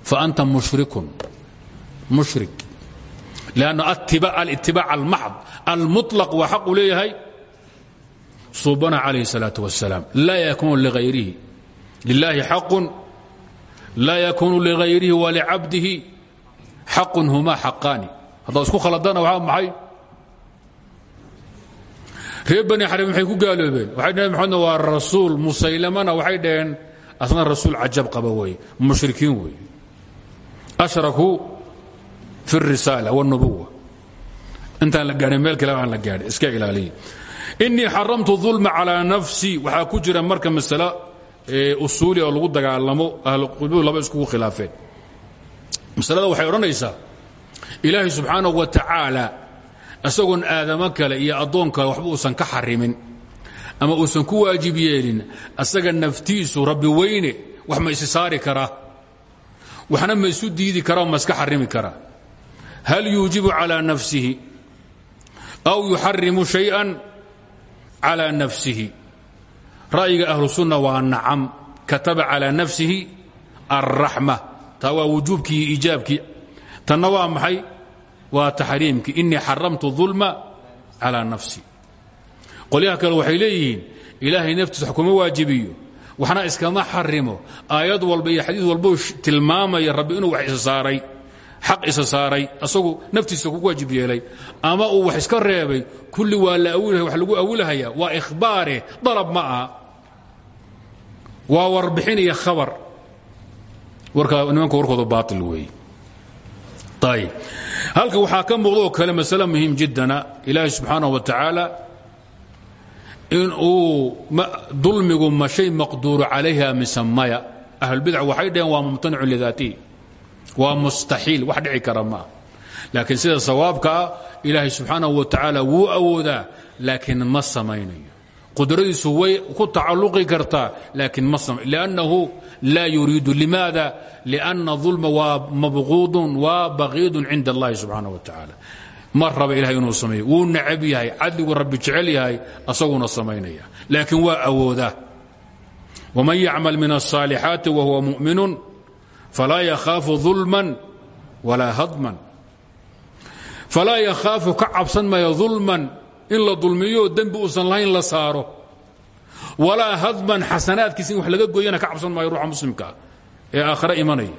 fa anta mushrikun mushrik lanna alitibaac almaxd almuطlaq waa xaqu leeyahay subana calayh الsalaaة wasalaam laa yakunu ligayrihi lilahi xaqun laa yakunu ligayrihi walicabdihi xaqun huma xaqaani haddaad isku khaladana waa maxay reer bani xarib maxay ku gaaloobeen waxay dhaheen maxamedna waa rasuul musaylamana waxay dhaheen asna rasuul cajab qaba weeye mushrikiin weeye ashrakuu fi الrisaala wالnubuwa intaan la gaadhin meel kale aan la gaadhin iska ilaaliya inii xaramtu ظulma calىa nafsi waxaa ku jira marka masale usuuli oo lagu dagaalamo ahluquluub laba iskugu khilaafeen masalada waxay odhanaysaa ilaahay subxaanahu wa tacaala isagoon aadamo kale iyo addoon kale waxba uusan ka xarimin ama uusan ku waajib yeelin asaga naftiisu rabbi weyne wax ma isi saari karaa waxna ma isu diidi karaa ma iska xarimi karaa hal yuujibu calaa nafsihi aw yuxarimu shayئan calaa nafsihi. Ra'yiga ahlusunna waa nacam kataba calaa nafsihi alraxma taa waa wujuubkii iyo iijaabkii tanna waa maxay? Waa taxriimkii. Inii xaramtu ظulma calى nafsi. Qolyaha kale waxay leeyihiin ilaahay naftiisa wax kuma waajibiyo. Waxna iskama xarimo aayad walba iyo xadiid walbou tilmaamaya rabbi inuu wax isa saaray. Xaq isa asagu naftiisa ku waajib ama uu wax iska reebay. Kulli waa la awilhay wax lagu awilahaya waa ikhbaare. Dalab ma aha. Waa warbixin khabar nimanka warkooda baail weeye ayib halka waxaa ka muuqda oo kale muhiim jiddana ilaahay subxaanaه wa tacaala in uu dulmigu ma shay maqduuru calayha mise maya. Ahlulbidc waxay dhaheen waa mumtanicun lidaatihi waa mustaxiil wax dhici kara maa laakiin sida sawaabkaa ilaahay subxaanahu wa tacaala wuu awoodaa laakiin ma samaynayo qudradiisu way ku tacalluqi kartaa laakiin ma lannahu laa yuriidu limaada lianna ظulma waa mabquudun waa baqiidun cinda allahi subxaanaه wa tacaala ma raba ilahay inuu sameeyo wuu necab yahay cadligu rabbi jecel yahay asaguna samaynaya laakiin waa awoodaa waman yacmal min الصaalixaati wahuwa muؤminu falaa yakhaafu ظulman walaa hadman falaa yakhaafu ka cabsan maya ظulman in la dulmiyo dembi uusan lahayn la saaro. Walaa hadman xasanaadkiisa in wax laga gooyana ka cabsan maayo ruuxa muslimkaa ee aakhare imanaya.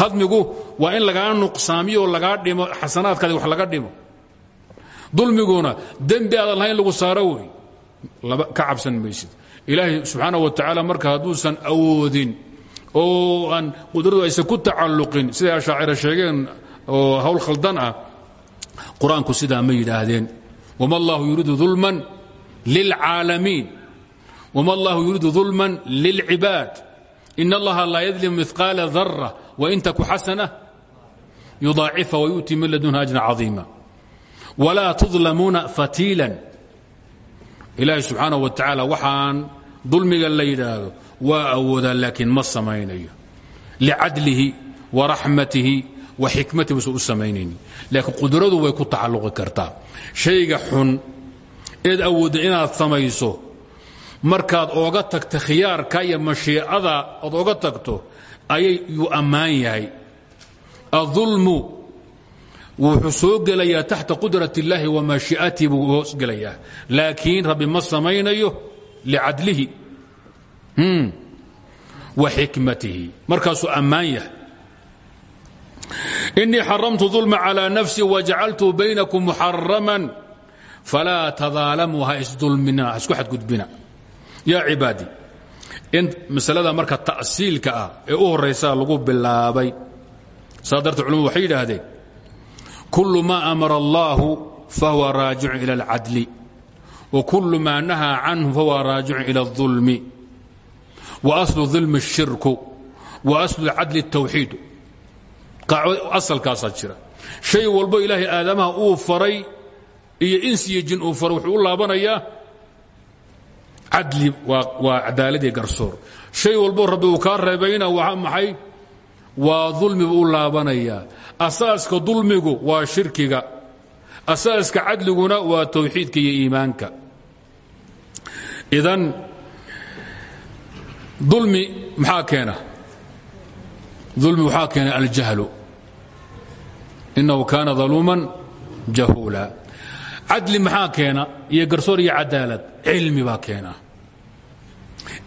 Hadmigu waa in lagaa nuqsaamiyo lagaa dhimo xasanaadkaadi wax laga dhimo. Dulmiguna dembi aadan lahayn lagu saaro wey. Ka cabsan maysid. Ilaahay subxaana wa tacaala marka hadduusan awoodin oo aan qudradu aysan ku tacalluqin siday ashaacira sheegeen oo hawl khaldan ah qur'aanku ma yidhaahdeen ma allahu yuriidu ulman lilcaalamiin. Wma allahu yuriidu ulman lilcibaad. In allaha laa yadlimu miqaala dara wain taku xasana yudaacifa wayu'ti min ladunha ajra caiima walaa tudlamuuna fatiilan. Ilaahay subxaanah wa tacaala waxaan dulmiga la yidhaahdo waa awoodaa laakiin ma samaynayo. Licadlihi waraxmatihi wa xikmatihi buusan u samaynayni laakiin qudradu way ku tacalluqi kartaa. Shayga xun eed awoodda inaad samayso markaad ooga tagta khiyaarka iyo mashiicada ood oga tagto ayay yuu ammaan yahay. Aulmu wuxuu soo gelayaa taxta qudrat wa mashii'atihi buu hoos rabbi ma samaynayo licadlihi. Wa xikmatihi. Markaasuu ammaan yahay inii xaramtu ظulma calى nafsi wajacaltu baynakum muxaraman falaa tadaalamuu ha isdulmina ha isku xadgudbina yaa cibaadi in masalada marka ta'siilka ah ee u horaysaa lagu bilaabay saa dartee culamadu waxay yidhaahdeen kul ma amara allahu fahuwa raajicun ila اlcadli wa kul ma nahaa canhu fahuwa raajicun ila الظulmi wa aslu ظilmi الshirku wa aslu اlcadli الtawxiid asalkaasaa jira. Shay walbo ilaahay aadamaha uu faray iyo insiyo jin uu faray wuxuu u laabanayaa cadli waa garsoor. Shay walbo rabbi uu kaa reebayna waa maxay? Waa dulmi buu u laabanayaa. Asaaska dulmigu waa shirkiga. Asaaska cadliguna waa tawxiidka iyo iimaanka. Idan dulmi maxaa keena dulmi waxaa keena aljahlu. inahu kaana daluuman jahuula. Cadli maxaa keena? Iyo garsoor iyo cadaalad cilmi baa keena.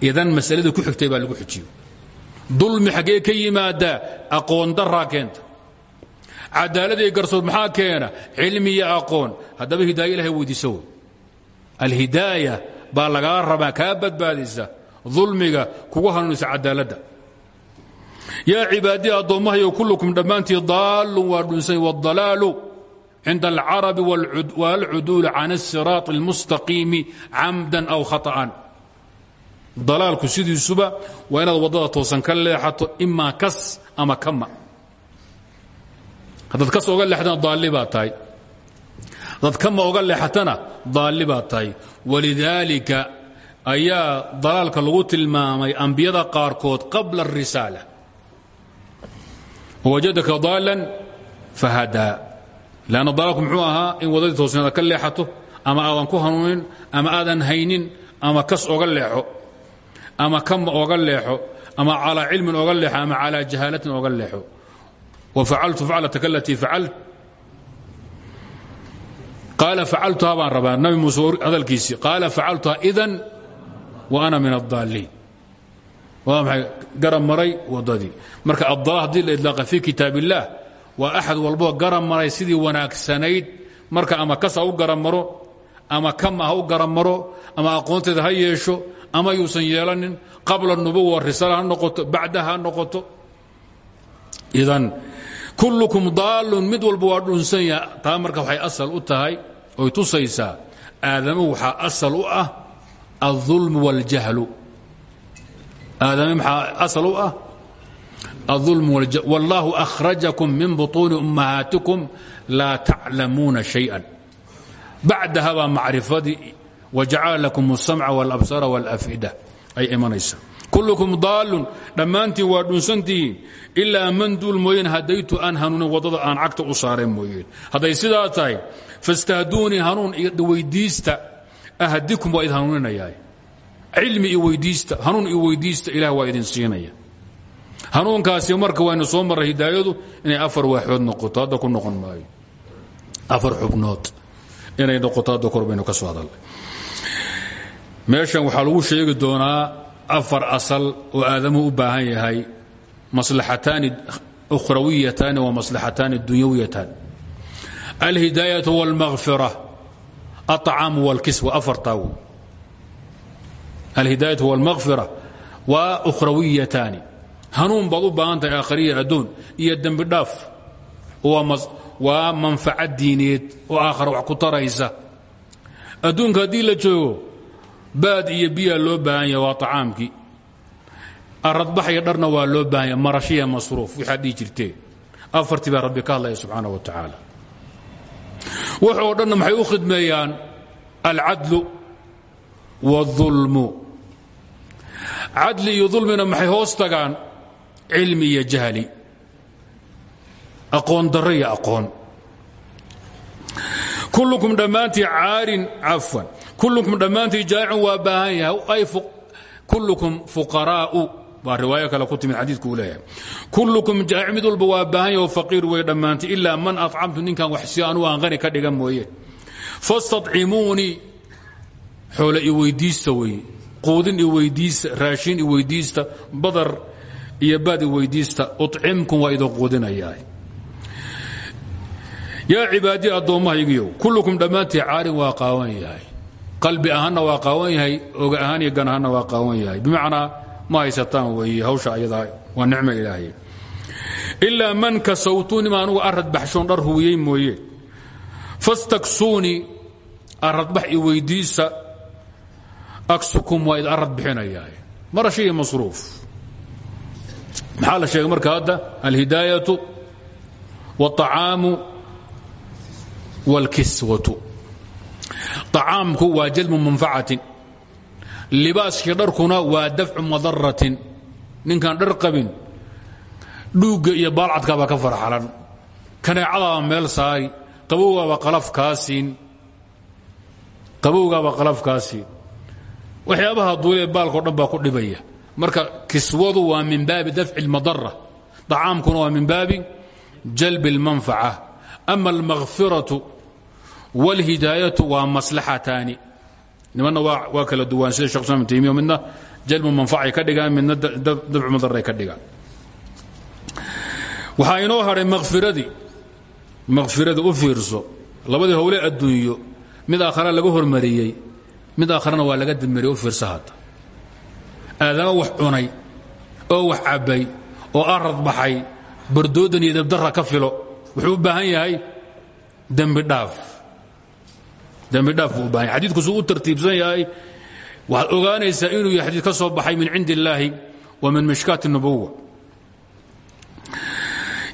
Idan masaladii ku xigtay baa lagu xijiyo. Dulmi xaggee ka yimaadaa aqoon daraa keenta. Cadaalad iyo garsoor maxaa keena? Cilmi iyo aqoon. Haddaba hidaaya ilahay weydiiso wey. Alhidaaya baa lagaa rabaa kaa badbaadisa. Dulmiga kugu hanuunisa cadaaladda yaa cibaadii addoommahayo kullukum dhammaantii daallun waa dhunsany wاdalaalu cinda alcarabi waalcuduul can الsiraaط اlmustaqiimi camdan aw khaطa'an dalaalku sidiisuba waa inaad waddada toosan ka leexato imaa kas ama kama haddaad kas oga leexatana daalli baa tahay haddaad kama oga leexatana daalli baa tahay walidaalika ayaa dalaalka lagu tilmaamay ambiyada qaarkood qabla الrisaala wajadaka daalan fahadaa lanna dalaalku muxuu ahaa in waddadii toosnaada ka leexato ama aadan ku hanuunin ama aadan haynin ama kas oga leexo ama kama oga leexo ama calaa cilmin oga leexo ama calaa jahaalatin oga leexo wafacaltu faclataka alatii facalt qaala facaltuha baan rabaa nabi muuse hadalkiisii qaala facaltuha idan wa ana min addaaliin waa garab maray waddadii. Marka addalaal haddii la idlaaqa fii kitaab illaah waa axad walboo garab maray sidii wanaagsanayd. Marka ama kas u garab maro ama kama u garab maro ama aqoonteeda ha ama yuusan yeelanin qabla nubuwa risaala noqoto bacda ha noqoto. Idan kullukum daallun mid walba waa dhunsan yaha taa marka waxay asal u tahay oy tusaysaa aadamuhu waxaa asal u ah alظulm wاljahlu aadame maxaa asal u ah الظulm wاllahu أkhrajakum min buطuuni ummahaatikum laa taclamuuna شhayئa bacdaha baa macrifadii wajacala lakum الsamca wاlabsara wاlafئida ay imanaysa kullukum daalun dhammaantiin waa dhunsantihiin ilaa man duul mooyeen hadaytu aan hanuunin waddada aan cagta u saareen mooyeen hadday sidaa tahay fastahduunii hanuun weydiista ahdikum waa idin hanuuninayaa cilmi i weydiista hanuun i weydiista ilah waa idin siinaya hanuunkaasi marka waynu soo marray hidaayadu inay afar waaxood noqoto hadda ku noqon maayo afar xubnood inay noqoto hadda kor baynu ka soo hadalnay meeshan waxaa lagu sheegi doonaa afar asal oo aadamuhu u baahan yahay maslaxataani ukhrawiyataani wa maslaxataani dunyawiyatan alhidaayatu wاlmaghfira aطcaamu wاlkiswa afartaa wey alhidaayatu wاlmaghfira waa ukhrawiyataani hanuun baad u baahan tahay aakhariya adduun iyo dembi dhaaf waa manfaca diineed oo aakhara wax ku taraysa adduunka haddii la joogo baad iyo biyaa loo baahan yaha waa acaamkii aradbax iyo dharna waa loo baahan yaha marashiya masruuf waxaad dhihi jirteen afartii baa rabbi ka hadlaya subxaana wa tacaala wax oo dhanna maxay u khidmeeyaan alcadlu wاlظulmu cadli iyo dulmina maxay hoos tagaan? Cilmi iyo jahli. Aqoon darro aqoon. Kullukum dhammaantii caarin cafwan. Kullukum dhammaantii jaacin waa baahan yahay. Ay kullukum fuqaraa'u. Waa riwaayo kale ku timid xadiidku uu kullukum jaaci mid walba waa baahan yahay oo man acamtu ninkan wax si aan ka dhigan mooye. Fastadcimuunii xoole i weydiista weye quudin i weydiista raashin i weydiista badar iyo baad i weydiista ucimkum waa idin quudinayaa yaa cibaadii addoommahaygiyo kullukum dhammaantii caarin waa qaawan yahay. Qalbi ahaanna waa qaawan yahay oga ahaan iyo gan ahaanna waa qaawan yahay. Bimacnaa ma haysataan weeye hawsha ayadaa waa nicmo ilaahay. Ilaa man kasawtuunima anugu arad baxshoon dhar huwiyey mooye. Fastaksuunii aradbax i weydiisa aksukum waa id arad bixinayaa marashi iyo masruuf maxaa la sheegay marka hadda alhidaayatu wاطacaamu wاlkiswatu طacaamku waa jalbu manfacatin libaaskii dharkuna waa dafcu madaratin ninkaan dhar qabin dhuugga iyo baalcadkaabaa ka farxalan kaneecadaaba meel saari qabowgaaba qalaf kaa siin qabowgaaba qalaf kaa siin waxyaabaha duulee baalkao dhan baa ku dhibaya marka kiswadu waa min baabi dafci اlmadara طacaamkuna waa min baabi jalbi اlmanfaca ama almakhfiraةu wاlhidaayatu waa maslaxataani nimanna waa kala duwaan sida shekh islam taymiya midna jalbu manfacay ka dhigaan midna dafcu madaray ka dhigaan waxaa inoo hadhay makhfiradii makhfiradii u fiirso labadii howle adduunyo mid aakhara laga hormariyey mid aakharana waa laga dameriyey u fiirsa hadda. Wax cunay oo wax cabbay oo arad baxay bardoodan iyo dabdarra ka filo. Wuxuu baahan yahay dembidhaaf dembidhaaf buu u baahan yahay. Xadiidku suu u tartiibsan yahay. Waxaad ogaanaysaa inuu yahay xadiid ka soo baxay min cindi wa min mishkaati nubuwa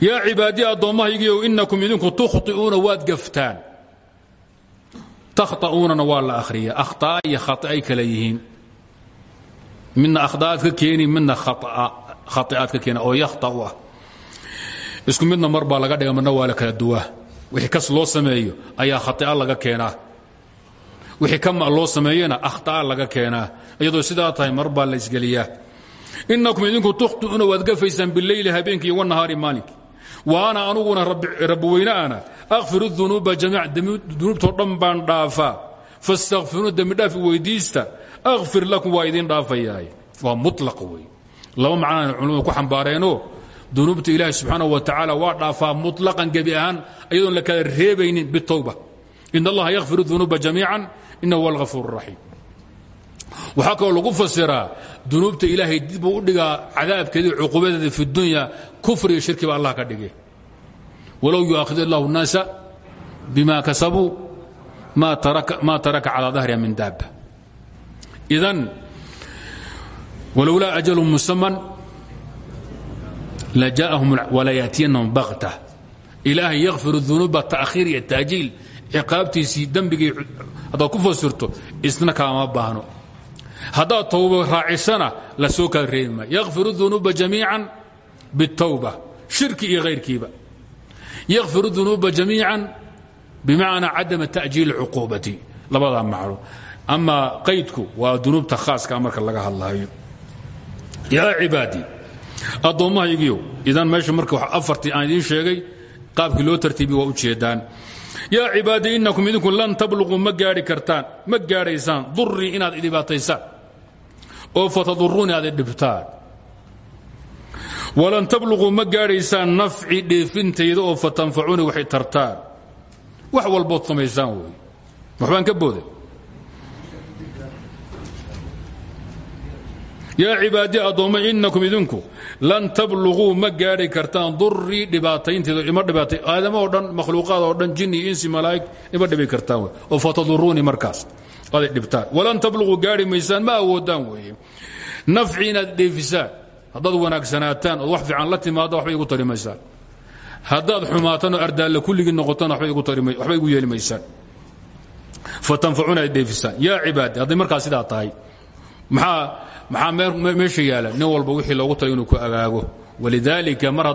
yaa cibaadii addoommahaygiow inakum idinku tukhطi'uuna waad gaftaan takhta'uunana waa la akhriya akhطa'a iyo khaطi'ay kale yihiin midna akhda'aad ka keeni midna khai'aad ka keena oo yakhta'u ah isku midna mar baa laga dhiga marna waa la kala duwaa wixii kas loo sameeyo ayaa khai'a laga keenaa wixii kama loo sameeyena akhطa'a laga keenaa iyadoo sidaa tahay mar baa la isgeliyaa inakum idinku tukhطi'uuna waad gafaysaan bileyli habeenkii iyo wanahaari maalinki waana anuguna rabi weyneana akfir unuuba jamidunuubtoo dhan baan dhaafaa fastafiruuna dembidhaaf weydiista. Akfir lakum waa idin dhaafayaay waa mulaq wey. Laba macnaa ku xambaareenoo dunuubta ilaahi subxaana wa tacaala waa dhaafaa mulaqan gebi ahaan ayadoon reebaynin bitowba in allaha yakfir unuuba jamiica inahu huwa alhafuur raxiim waxaa kaloo lagu fasiraa dunuubta ilaahay dibuu u dhigaa cadaabkeedii cuquubadeeda fi dunya kufriga shirki ba allah ka dhigay. Walow yuaakhid allahu الnaasa bima kasabuu ma taraka calaa dahriha min daaba idan walowlaa ajalu musaman wala yaatiyanahum bakta ilaahay yakfir dunuuba taakhiir iyo taajiil ciqaabtiisii dembigii haddaad ku fasirto isna kaama baahno haddaad towbo raacisana la soo kala reebi maayo yakfiru dunuuba jamiican bitawba shirki iyo hayrkiiba yakfiru dunuuba jamiican bimacnaa cadama ta'jiili cuquubati. Labadaa macno amaa qaydku waa dunuubta khaaska marka laga hadlahayo yaa cibaadii addoommahaygiiyo idan meesha marka afartii aan idiin sheegay qaabkii loo tartiibi waa ujeedaan yaa cibaadii innakum idinku lan tabluquu ma gaari kartaan ma gaadhaysaan durii inaad dhibaataysaan oo fataduruuni aad idhibtaan walan tabluquu ma gaadhaysaan nafci oo fatanfacuuni waxay tartaan. Wax walbood samaysaan wey waxbaan ka booday. Yaa cibaadii addoomma inakum idinku lan tabluguu ma gaadhi kartaan durii ima dhibaatay. Aadamo oo dhan makhluuqaad oo dhan jinni insi malaa'ig ima dhibi kartaan oo fataduruuni markaas dhibtaan walan tabluguu gaadhi maysaan ma awoodaan weeye nafci inaad dheefisaan haddaad wanaagsanaataan wax fiican la timaadda waxbay igu tari maysaan haddaad oo ardaalle kulligii noqotaan waxba igu yeeli maysaan fatanfacuuna aad dheefisaan yaa cibaadi hadday markaa sidaa tahay maxaa maxaa meesha yaalla nin wixii loogu talay inuu ku agaago walidaalika mar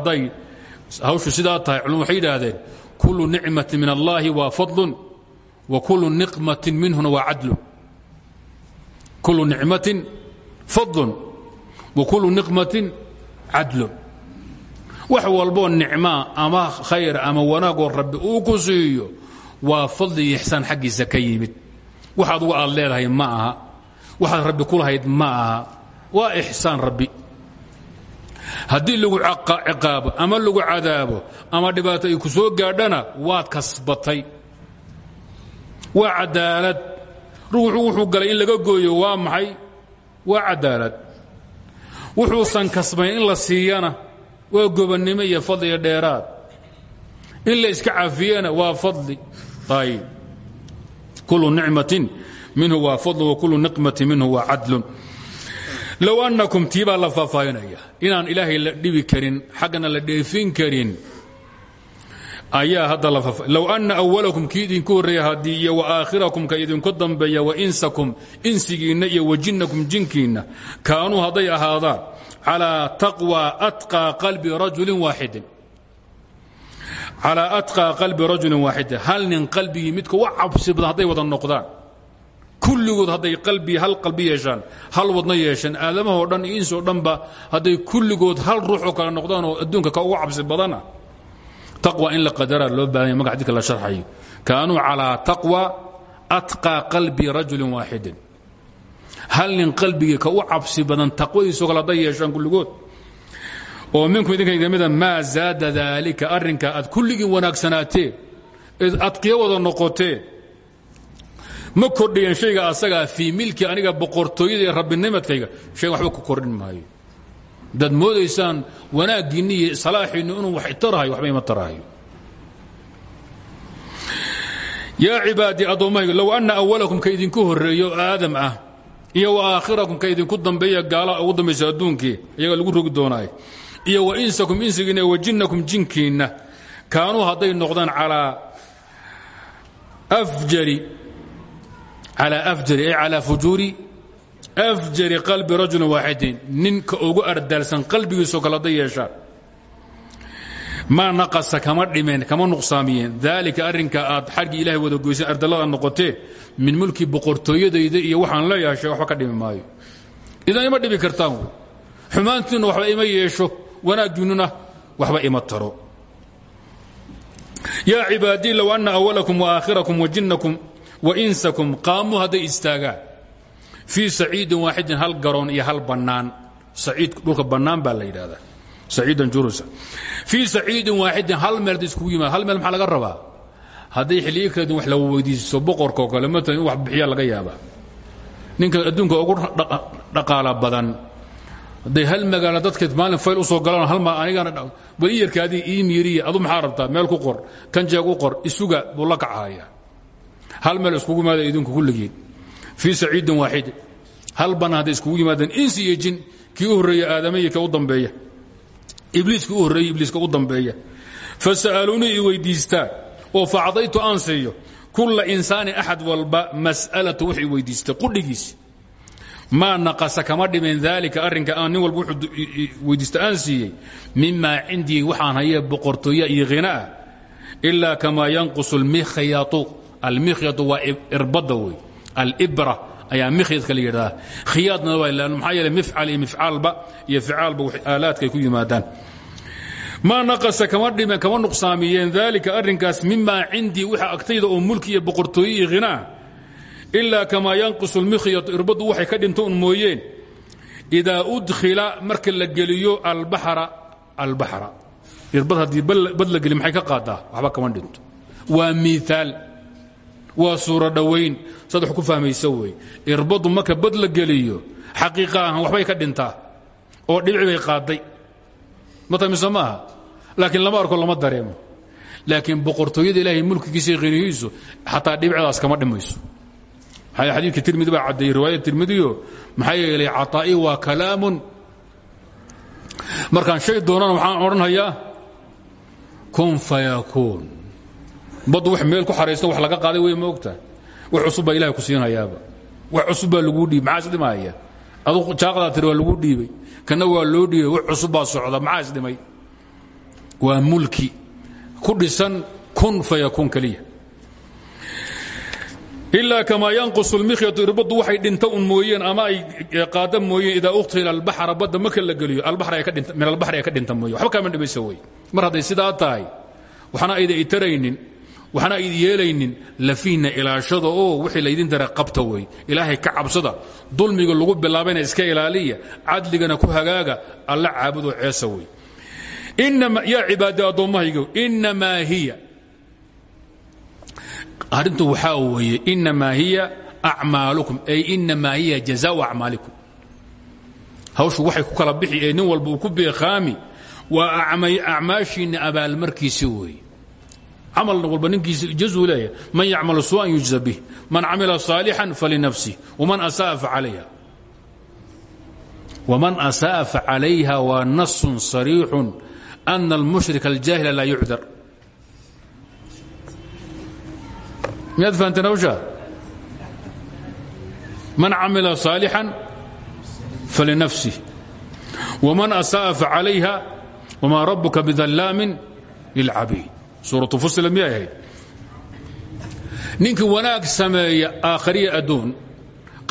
hawshu sidaa tahay culum waxay yidhaahdeen kullu nicmatin min allaahi waa fadlun wa kullu niqmatin minhuna waa cadlun kullu nicmatin fadlun. Wa kullu niqmatin cadlun wax walboo nicmaa ama khayr ama wanaagoo rabbi uu ku siiyo waa fadli iyo ixsaan xaggiisa ka yimid. Wax adugu aad leedahay ma aha. Waxaad rabbi ku ma aha. Waa ixsaan rabbi. Haddii lagu ciqaabo ama lagu cadaabo ama dhibaato ay ku soo gaadhana waad kasbatay waa cadaalad. Ruuxu wuxuu galay in laga gooyo waa maxay? Waa cadaalad. Wuxuusan kasbayn in la siiyana waa gobannimo iyo fadli iyo dheeraad. In la iska cafiyana waa fadli. Ayb kullu nicmatin minhu waa fadl wakulu niqmati minhu waa cadlun. Low annakum tii baa la faahfaahinaya inaan ilaahay la dhibi karin xaggana la dheefin karin ayaa hadda low anna awalakum kii idinku horreeya haddii iyo wa aakhirakum ka idinku dambeeya wa insakum insigiinna iyo wa jinnakum jinkiinna kaanuu hadday ahaadaan calaa taqwa atqaa qalbi rajulin waaxidin calaa atqaa qalbi rajulin waaxidin hal nin qalbigii midka u cabsi badan hadday wada noqdaan. Kulligood qalbi hal qalbi yeeshaan hal wadno yeeshaan aadamahoo dhan iyo insoo dhanba hadday hal ruuxoo kale noqdaan oo adduunka ka ugu cabsi badana taqwa in la qadaraa loo baahanya maga xadidka la sharxayo. Kaanuu calaa taqwa atqaa qalbi rajulin waaxidin hal nin qalbigii ka u cabsi badan taqwadiisoo kale hadday yeeshaan kulligood? Oo minkum idinka kamida maa zaada daalika arrinka aad kulligiin wanaagsanaateen adqiyo wada noqoteen ma kordhiyeen shayga asagaa fii milki aniga boqortooyada iyo rabbinimadkayga shayga waxba ku kordhin maayo haddaad moodaysaan wanaaggiinni iyo salaaxiinnu inuu wax tarahayo waxba ima tarahayo. Yaa cibaadii addoommahayga low anna awalakum ka idinku horreeyo aadam ah iyo aakhirakum ka idinku dambeeya gaala ugu dambaysa adduunkii iyaga lagu rogi doonaayo iyo wa insakum insigiinna wa jinnakum jinkiinna kaanuu hadday noqdaan calaa afjari calaa afjari ay calaa fujuuri afjari qalbi rajulin waaxidin. Ninka ugu ardaalsan qalbigiisoo kale hadday yeeshaan maa naqasa kama dhimeen kama nuqsaamiyeen. Daalika arrinka aad xaggii ilahay wada goyseen ardallada noqoteen min mulki boqortooyadayda iyo waxaan leeyahay shee waxba ka dhimi idan ima dhibi kartaan wy waxba ima yeesho wanaaggiinnuna waxba ima taro. Yaa cibaadii low anna awalakum waaaakhirakum wajinnakum wainsakum qaamuu hadday istaagaan fii saciidin waaxidin hal garoon iyo hal bannaan. Saciid dhulka bannaan baa la saciidan jurusa. Fii saciidin waaxidin hal meel hadday iskugu hal meel laga rabaa? Hadday xilliyo wax la weydiisto boqorkao kale matalan in wax bixiyaa laga yaabaa. Ninka adduunka ugu dhaqaala badan hadday hal magaalo dadkeed maalin fayl u soo galaan hal anigana bal iyarkaadii ii miiriya adu maxaa rabtaa? Meel ku qor kan jeeg u qor isuga buu la kacahaya hal meel iskugu yimaada idinku kulligiin fii saciidin waaxid. Hal bana hadday iskugu yimaadeen insi iyo jin kii u horreeya aadama iyo ka u dambeeya. Ibliiskii u horreeyey ibliiska u dambeeya. Fasa'aluunii i weydiistaan oo facdaytu aan siiyo kulla insaanin axad walba mas'alatu wax i weydiistay qudhigiisi maa naqasa kama dhimin daalika arrinka aan nin walba wuxuu weydiista aan siiyey mimaa cindii waxaan hayee boqortooya iyo khinaah ilaa kamaa yanqusu almikhyatu. Almikhyatu waa irbadda wey alibra ayaa mikhyadka la yidhahdaa. Khiyaadna waa maxaa yeele mifcal iyo mifcaalba iyo ficaalba aalaadkay ku yimaadaan. Maa naqasa kama dhimen kama nuqsaamiyeen daalika arrinkaas mimaa cindii waxa agtayda oo mulki iyo boqortooye iyo khinaah ilaa kamaa yanqusu lmikhyatu irbaddu waxay ka dhinto un mooyeen. Idaa udkhila marka la geliyo albaxra albaxra irbad haddii bad la geliy maxay ka qaadaa? Waxba kama dhinto. Waa miiaal waa suuro dhowayn saad wax ku fahmaysa wey. Irbaddu marka bad la geliyo xaqiiqa ahaan waxbay ka dhintaa. Oo dhibici bay qaaday. Matamise maaha? Laakiin lama arko lama dareemo. Laakiin boqortooyada ilaahay mulkigiisa iyo khiniyiisu xataa dhibicdaas kama dhimayso. Xadiidka tirmidi baa caddeeyey riwaayada tirmidiyo maxaa yeelay caطaa'i waa kalaamun. Markaan shay doonana waxaan odhanhayaa kun fayakuun baddu wax meel ku xaraysto wax laga qaaday wey ma ogtahay wax cusub baa ilahay ku siinhayaaba wax cusub baa laguu dhiibay. Maxaa isdhimaya adu jaaqadaa tiri waa laguu dhiibay. Kana waa loo dhiibay. Wax cusub baa socda. Maxaa isdhimay waa mulki. Ku dhisan kun fayakuun keliya. Ilaa kamaa yanqusu lmikhyatu irbaddu waxay dhinta un mooyeen ama ay qaada mooyeen idaa ukhila albaxra badda marka la geliyo min albaxri ay ka dhinta mooye waxba kaama dhimaysa wey mar hadday sidaa tahay waxna ayda itaraynin waxna ayd yeelaynin lafiinna ilaashada oo wixii laydin dara qabta wey ilaahay ka cabsada dulmiga lagu bilaabayna iska ilaaliya cadligana ku hagaaga alla caabudoo ceesa wey yaa cibaadi addoommahaygo inamaa hiya. Arrintu waxaa weeye inamaa hiya acmaalukum ay inamaa hiya jazaau acmaalikum. Hawshu waxay ku kala bixi ee nin walba uu ku beekhaami waa acmaashiinna abaalmarkiisi weeye camal walba ninkiisa jazuu leeyahay man yacmal suu'an yujza bih man camila saalixan falinafsih waman asa'a facalayha waman asa'a facalayha waa nasun sariixun ana almushrika aljaahila laa yucdar. Miyaad fahanteen hawshaa man camila saalixan falinafsih waman asa'a facalayha wamaa rabuka bidallaamin lilcabiid suuratu fusila miyay ahayd ninkii wanaag sameeya aakhariya adduun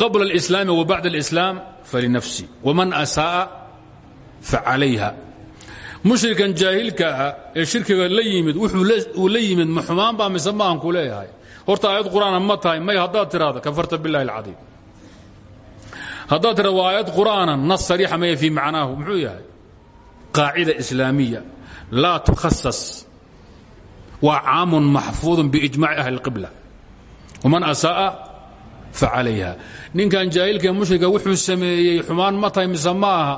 qabla اlislaami wa bacd اlislaam falinafsi waman asaa'a facalayha mushrikan jaahilka ah ee shirkiga la yimid uu la yimid ma xumaan baa mise maahan ku leeyahay horta aayad qur'aana ma tahay may haddaad tiraahdo kafarta biاllahi اlcadiim haddaad tirahdo waa aayad qur'aana nas sariixa maya fii macnaahu muxuu yahay qaacida islaamiya laa tukhasas waa caamun maxfuudu biijmaci ahli qibla waman asaaa fa calayha ninkan jaahilkae mushriga wuxuu sameeyey xumaan ma tahay mise ma aha.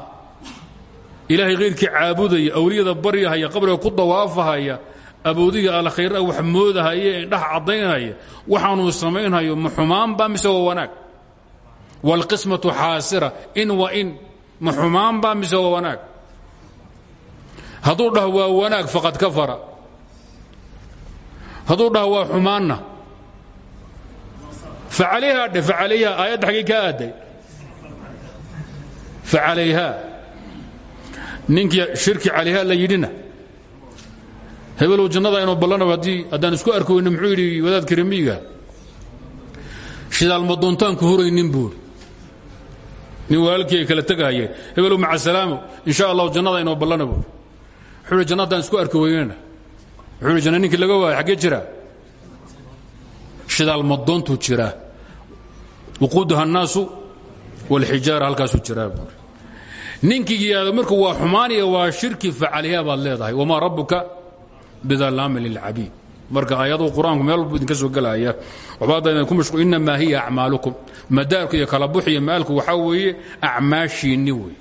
Ilaahay khayrkii caabudaya awliyada baryahaya qabriga ku dawaafahaya aboodiga alkhayra wax moodahaya indhaha caddaynhaya waxaanuu samaynhayo ma xumaanba mise waa wanaag? Wاlqismaةu xaasira in wa in ma xumaanba mise waa wanaag? Hadduu dhah waa wanaag faqad kafara hadduu dhaho waa xumaanna. Facalayha dhe facalayha aayadda xaggay ka aaday. Facalayha ninkii shirki calayha la yidhina. Hebelow jannada inuu ballanaba haddii haddaan isku arki weyne muxuu yidhi wadaadka remiiga shidaal ma doontaanku huraynin buuri. Nin walaalkii ay kala tegahayeen hebelow maca salaamo in sha allahu jannada inoo ballana buuri wuxuu hi janna haddaan isku arki weynena wuxuu janna ninkii laga waayo xaggee jira? Shidaal madoontuu jiraa waquuduha annaasu wاlxijaara halkaasuu jiraa buuri ninkii yihaado marku waa xumaaniya waa shirki facaliya baad leedahay. Wamaa rabbuka bidalaami lilcabiid marka aayaduu qur'aanku meel walbu idinka soo gelaya inamaa hiya acmaalukum. Madaarku iyo kala bux iyo maalku waxaa weeye acmaashiinni wey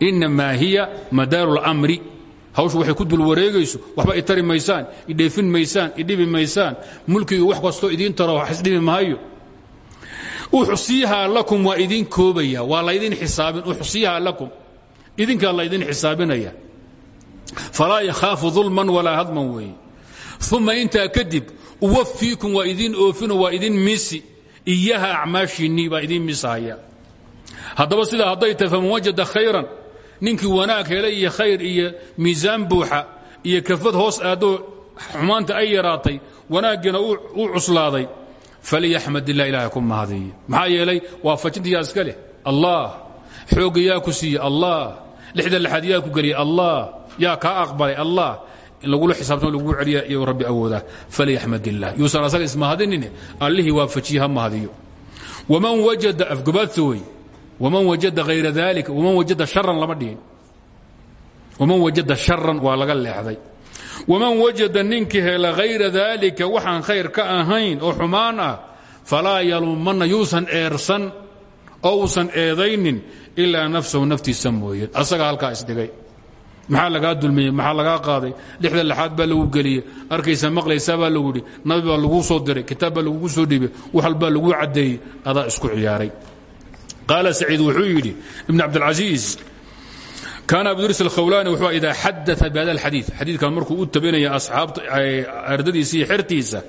inamaa hiya madaaru اlmri hawshu waxay ku dul wareegayso waxba itari maysaan idheefin maysaan idhibi maysaan. Mulkiga wax kastoo idiin taro isdhibi maayo. Uxsiihaa lakum waa idin koobaya waa laydin xisaabin. Uxsiihaa lakum idinkaa laydin xisaabinaya. Falaa yakhaafu dulman walaa hadman weeye. Uma intaa kadib uwafiikum waa idin oofino waa idin misi. Iyaha acmaashiinnii baa idin misahaya haddaba sidaa hadday tahay faman wajada khayran ninkii wanaag helay iyo khayr iyo miisaan buuxa iyo kafad hoos aadoo xumaanta ay yaraatay wanaaggiina u cuslaaday. Falyaxmad ilah ilahay ku mahadiyo maxaa yeelay waafajinta yaa iska leh? Allah. Xoogga yaa ku siiye allah. Lixda laxaad yaa ku geliyay allah. Yaa kaa aqbalay? Allah. In lagula xisaabtamo lagu celiya iyo rabbi awoodaa. Falyaxmad illah yuusan asaga ismahadinine? Allihii waafajiye ha mahadiyo. Waman wajada afgobaadsa wey waman wajada hayra dalika waman wajada sharan lama dhihin. Waman wajada sharan waa laga leexday. Waman wajada ninkii hela hayra daalika waxaan khayr ka ahayn oo xumaan ah falaa yaluumanna yuusan eersan oo uusan eedaynin ilaa nafsahu naftiisa mooyeen asaga halkaa isdhigay. Maxaa lagaa dulmiyey? Maxaa lagaa qaaday? Lixda laxaad baa lagu geliyey arkaysa maqlaysaa baa lagu yidhi. Nabi baa laguu soo diray. Kitaab baa lagugu soo dhiibay. Wax walbaa laguu caddeeyey. Adaa isku ciyaaray qaala saciid wuxuu yidhi ibn cabdilcasiis kaana abudris alkhawlaani wuxuu idaa xadaa bihada alxadii xadiidkan markuu u tabinaya asxaabta ardadiisa iyo xertiisa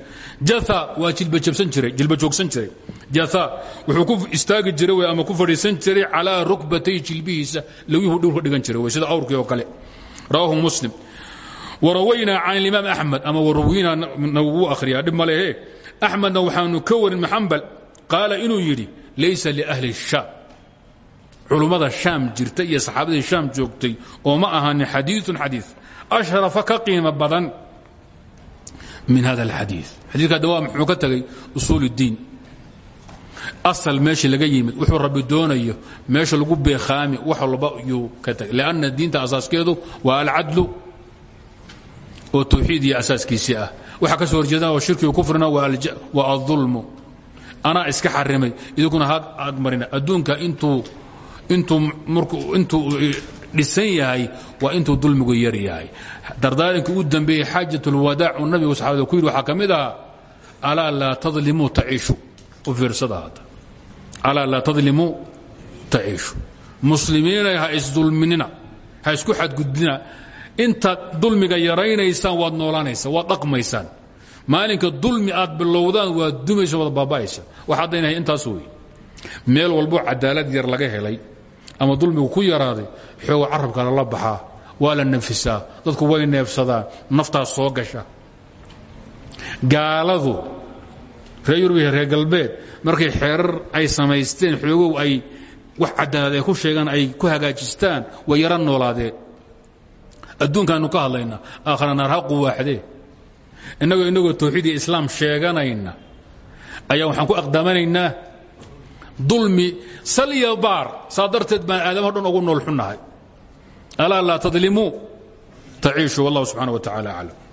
jatha waa jilbajabsan jiray jilba joogsan jiray. Jatha wuxuu ku istaagi jiray ama ku fadhiisan jiray calaa rukbatay jilbihiisa lawyuhu dhulka dhigan jiray wey sida awrkii oo kale. Rawaahu muslim. Warawaynaa can alimaam axmed ama warawinaa nagu akhriyaa dhib malehe axmedna waxaanu ka warin maxambal qaala inuu yidhi laysa liahli shaam. Culummada shaam jirta iyo saxaabadii shaam joogtay oo ma ahaanin xadiiun xadii ashrafa ka qiimo badan min hada alxadii xadiika dawa muxuu ka tagay usuul اdiin asal meeshii laga yimid wuxuu rabbi doonayo meesha lagu beekhaami wax walba yuu ka tagay. Lanna diinta asaaskeedu waa alcadlu oo tawxiid iyo asaaskiisii ah. Waxaa ka soo horjeeda oo shirki kufrina waa alظulmu anaa iska xarimay. Idinkuna haag marina. Adduunka intuu intuu dhisan yahay waa intuu dulmigu yar yahay. Dardaaranka u dambeeyey xaajat اlwadaac uu nabigu saxaabada ku yidhi waxaa ka mid ahaa alaa laa tadlimuu taciishu. U fiirsada hadda alaa laa tadlimuu taciishu. Muslimiinay ha isdulminina ha isku xadgudbina. Intaad dulmiga yaraynaysaan waad noolaanaysaan waad dhaqmaysaan maalinka dulmi aad bilowdaan waad dumaysa waad baaba'aysa. Wax haddaynahay intaas wey meel walbo cadaalad yar laga helay ama dulmigu ku yaraaday xooga carabka lala baxaa waa la nefisaa dadku way neefsadaan naftaas soo gasha. Gaaladu reer yurub iyo reer galbeed markay xeerar ay samaysteen xoogow ay wax cadaalad ay ku sheegaan ay ku hagaajistaan way yara noolaadeen. Adduunkaanu ka hadlaynaa aakhara naar ha innagoo innagoo tawxiid iyo islaam sheeganayna. Ayaa waxaan ku aqdamanaynaa dulmi sal iyo baar. Saa darteed dhan ugu nool xunnahay. Alaa laa tadlimuu. Taciishu wallahu subxaana wa tacala aclam